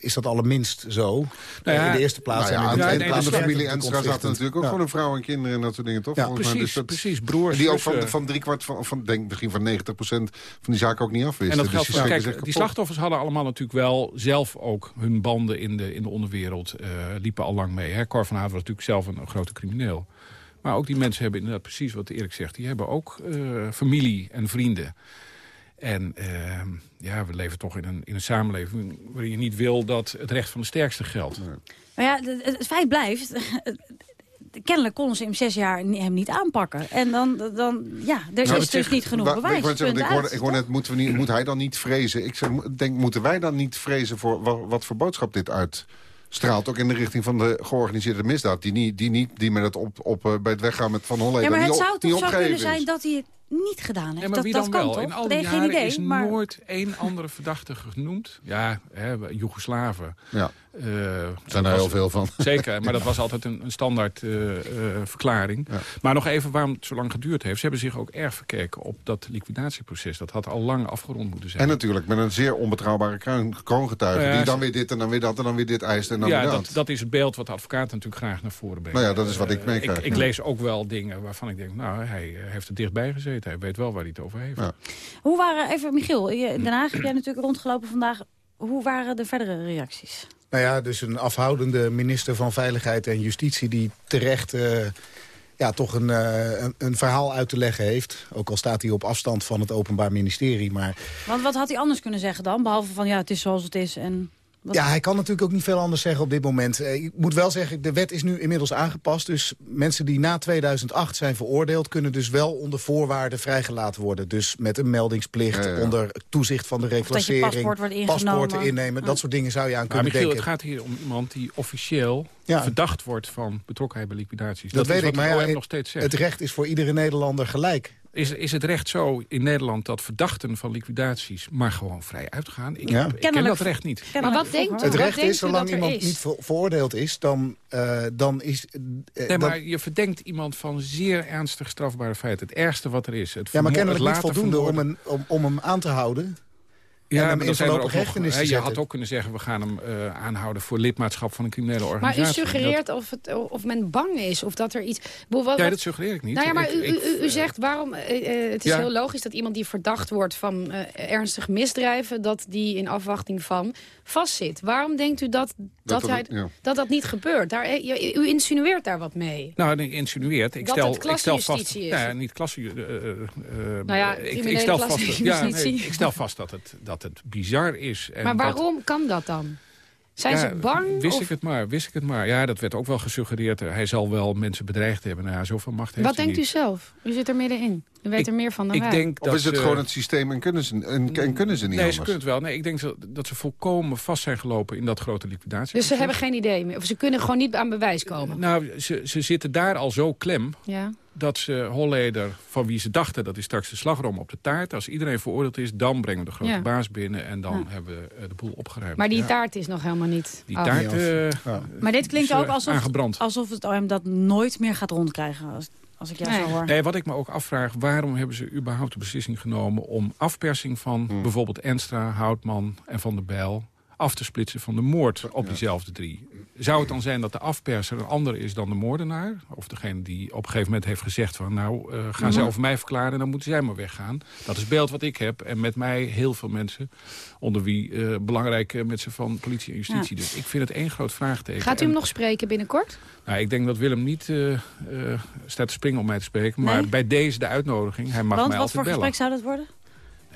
is dat allerminst zo. Nou ja, in de eerste plaats. Nou ja, en in aan, de tweede de plaats familie Enstra zaten natuurlijk ook Ja. gewoon een vrouw en kinderen en dat soort dingen, toch? Ja, precies, dat- precies. Broers, Die ook van, van driekwart van, van denk misschien van 90% van die zaak ook niet afwisten. En dat Dus geldt die voor, schrikken kijk, zich die kapot. slachtoffers hadden allemaal natuurlijk wel zelf ook hun banden in de, in de onderwereld. eh, liepen al lang mee. Hè. Cor van Haven was natuurlijk zelf een, een grote crimineel. Maar ook die mensen hebben inderdaad precies wat Erik zegt. Die hebben ook eh, familie en vrienden. En eh, ja, we leven toch in een, in een samenleving waarin je niet wil dat het recht van de sterkste geldt. Maar ja, het, het feit blijft... Kennelijk konden ze hem zes jaar hem niet aanpakken. En dan, dan ja, er Nou, is dat dus zeg- niet genoeg bewijs. Ik, ik, hoorde, uit, ik hoorde net, moeten we niet, moet hij dan niet vrezen? Ik zeg, denk, moeten wij dan niet vrezen voor wa- wat, voor boodschap dit uitstraalt? Ook in de richting van de georganiseerde misdaad. Die, niet, die, niet, die met het op, op, eh, bij het weggaan met Van Holleder Ja, maar niet het op- zou niet toch zo kunnen zijn dat hij niet gedaan heeft? Ja, maar dat, wie dat dan kan wel? toch? In al die geen jaren idee, is maar... nooit één andere verdachte genoemd. Ja, hè, Joegoslaven. Ja. Eh, zijn er heel veel van. Zeker, maar dat was altijd een, een standaard eh, eh, verklaring. Maar nog even waarom het zo lang geduurd heeft. Ze hebben zich ook erg verkeken op dat liquidatieproces. Dat had al lang afgerond moeten zijn. En natuurlijk met een zeer onbetrouwbare kroon- kroongetuige... Ja, die dan weer dit en dan weer dat en dan weer dit eist en dan ja, weer dat. dat, dat is het beeld wat de advocaat natuurlijk graag naar voren brengt. Nou ja, dat is wat ik meekrijg, Ik, ik lees ook wel dingen waarvan ik denk... nou, hij heeft er dichtbij gezeten. Hij weet wel waar hij het over heeft. Hoe waren, even Michiel, Den Haag heb jij natuurlijk rondgelopen vandaag. Hoe waren de verdere reacties? Nou ja, dus een afhoudende minister van Veiligheid en Justitie... die terecht eh, ja, toch een, eh, een, een verhaal uit te leggen heeft. Ook al staat hij op afstand van het Openbaar Ministerie. Maar Want wat had hij anders kunnen zeggen dan? Behalve van ja, het is zoals het is en... Wat... ja, hij kan natuurlijk ook niet veel anders zeggen op dit moment. Eh, Ik moet wel zeggen, de wet is nu inmiddels aangepast. Dus mensen die na 2008 zijn veroordeeld... kunnen dus wel onder voorwaarden vrijgelaten worden. Dus met een meldingsplicht, Ja, ja. onder toezicht van de dat je reclassering... paspoort wordt ingenomen. paspoorten innemen, dat soort dingen zou je aan Maar kunnen Michiel, het gaat hier om iemand die officieel Ja. verdacht wordt van betrokkenheid bij liquidaties. Dat, weet ik, maar het ja, OM het- nog steeds zegt. het recht is voor iedere Nederlander gelijk. Is, is het recht zo in Nederland dat verdachten van liquidaties maar gewoon vrij uitgaan? Ik, Ja. ik ken dat recht niet. Maar wat denkt u? Het recht is, zolang dat iemand is? niet ver- veroordeeld is, dan, eh, dan is... eh, Nee, dan- maar je verdenkt iemand van zeer ernstig strafbare feiten. Het ergste wat er is. Het ja, maar kennelijk het niet voldoende om, een, om, om hem aan te houden. Ja, en maar hem dan in zijn er nog, je had ook kunnen zeggen, we gaan hem eh, aanhouden voor lidmaatschap van een criminele Maar u organisatie. suggereert of, het, of men bang is, of dat er iets... Wat- ja, dat suggereer ik niet. Nou ja, maar Ik- u, ik- u, u zegt waarom... eh, eh, het is Ja. heel logisch dat iemand die verdacht wordt van eh, ernstig misdrijven... dat die in afwachting van vastzit. Waarom denkt u dat dat, Dat dat- hij, ja. dat, dat niet gebeurt? Daar, eh, u insinueert daar wat mee. Nou, nee, insinueert. Ik Dat stel, het ik stel vast. is. Ja, niet klasse. eh, eh, eh, Nou ja, ik, ik criminele stel vast. dat- Ja, nee, ik stel vast dat het, dat het bizar is. En maar dat- waarom kan dat dan? Zijn Ja, ze bang? Wist of- ik het maar, wist ik het maar. Ja, dat werd ook wel gesuggereerd. Hij zal wel mensen bedreigd hebben. Nou ja, zoveel macht heeft Wat denkt u zelf? U zit er middenin. U weet Ik- er meer van dan ik wij. denk Of dat is het ze- gewoon het systeem en kunnen ze, en, en kunnen ze niet Nee, anders? ze kunnen het wel. Nee, ik denk dat, dat ze volkomen vast zijn gelopen in dat grote liquidatie. Dus ze hebben geen idee meer. Of ze kunnen gewoon niet aan bewijs komen. Nou, ze, ze zitten daar al zo klem Ja. Dat ze Holleder, van wie ze dachten dat is straks de slagroom op de taart. Als iedereen veroordeeld is, dan brengen we de grote Ja. baas binnen en dan Ja. hebben we eh, de boel opgeruimd. Maar die Ja. taart is nog helemaal niet Die af. taart, eh, Maar dit klinkt is, eh, ook alsof, aangebrand. alsof het OM dat nooit meer gaat rondkrijgen. Als, als ik jou Nee. zo hoor. Nee, wat ik me ook afvraag, waarom hebben ze überhaupt de beslissing genomen... om afpersing van Hmm. bijvoorbeeld Enstra, Houtman en Van der Bijl... af te splitsen van de moord op diezelfde drie? Zou het dan zijn dat de afperser een ander is dan de moordenaar? Of degene die op een gegeven moment heeft gezegd van... nou, eh gaan zij Mhm. over mij verklaren en dan moeten zij maar weggaan. Dat is het beeld wat ik heb. En met mij heel veel mensen, onder wie eh, belangrijke mensen van politie en justitie. Dus ik vind het één groot vraagteken. Gaat u En- hem nog spreken binnenkort? nou, ik denk dat Willem niet eh, eh, staat te springen om mij te spreken. Maar Nee? bij deze de uitnodiging, hij mag Want mij wat voor altijd bellen. gesprek zou dat worden?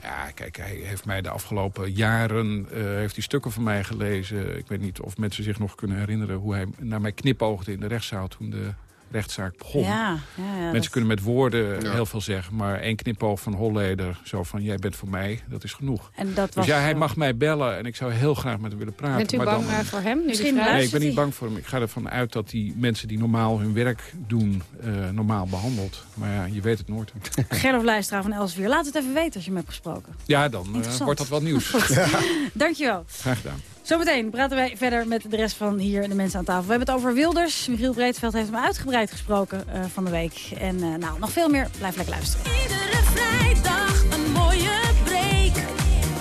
Ja, kijk, hij heeft mij de afgelopen jaren uh, heeft hij stukken van mij gelezen. Ik weet niet of mensen zich nog kunnen herinneren... hoe hij naar mij knipoogde in de rechtszaal toen de rechtszaak begon. Ja, ja, ja, Mensen dat- kunnen met woorden heel veel zeggen... maar één knipoog van Holleder, zo van jij bent voor mij, dat is genoeg. En dat Dus was ja, hij mag mij bellen en ik zou heel graag met hem willen praten. Bent u maar bang dan... voor hem? Nu Misschien Nee, ik ben niet bang voor hem. Ik ga ervan uit dat die mensen die normaal hun werk doen... eh, normaal behandelt. Maar ja, je weet het nooit. Gerlof Luisteraar van Elsevier. Laat het even weten als je hem hebt gesproken. Ja, dan eh, wordt dat wel nieuws. Dankjewel. Graag gedaan. Zometeen praten wij verder met de rest van hier de mensen aan tafel. We hebben het over Wilders. Michiel Breedveld heeft hem uitgebreid gesproken eh, van de week. En eh, nou, nog veel meer. Blijf lekker luisteren. Iedere vrijdag een mooie break.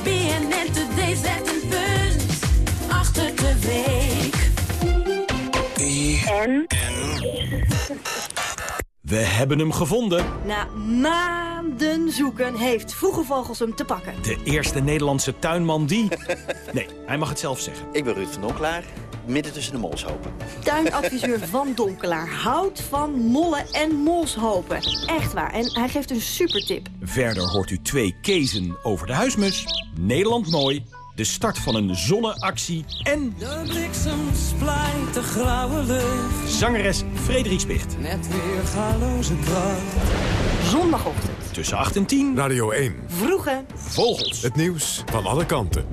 BNN Today zet een punt achter de week. En? We hebben hem gevonden. Na maanden zoeken heeft Vroege Vogels hem te pakken. De eerste Nederlandse tuinman die... Nee, hij mag het zelf zeggen. Ik ben Ruud van Donkelaar, midden tussen de molshopen. Tuinadviseur Van Donkelaar houdt van mollen en molshopen. Echt waar. En hij geeft een supertip. Verder hoort u twee kezen over de huismus. Nederland mooi. De start van een zonneactie. En De bliksem splijt de grauwe lucht. zangeres Frederik Spicht. Net weer galoze kracht. Zondagochtend. Tussen 8 en 10. Radio 1. Vroege Vogels. Het nieuws van alle kanten.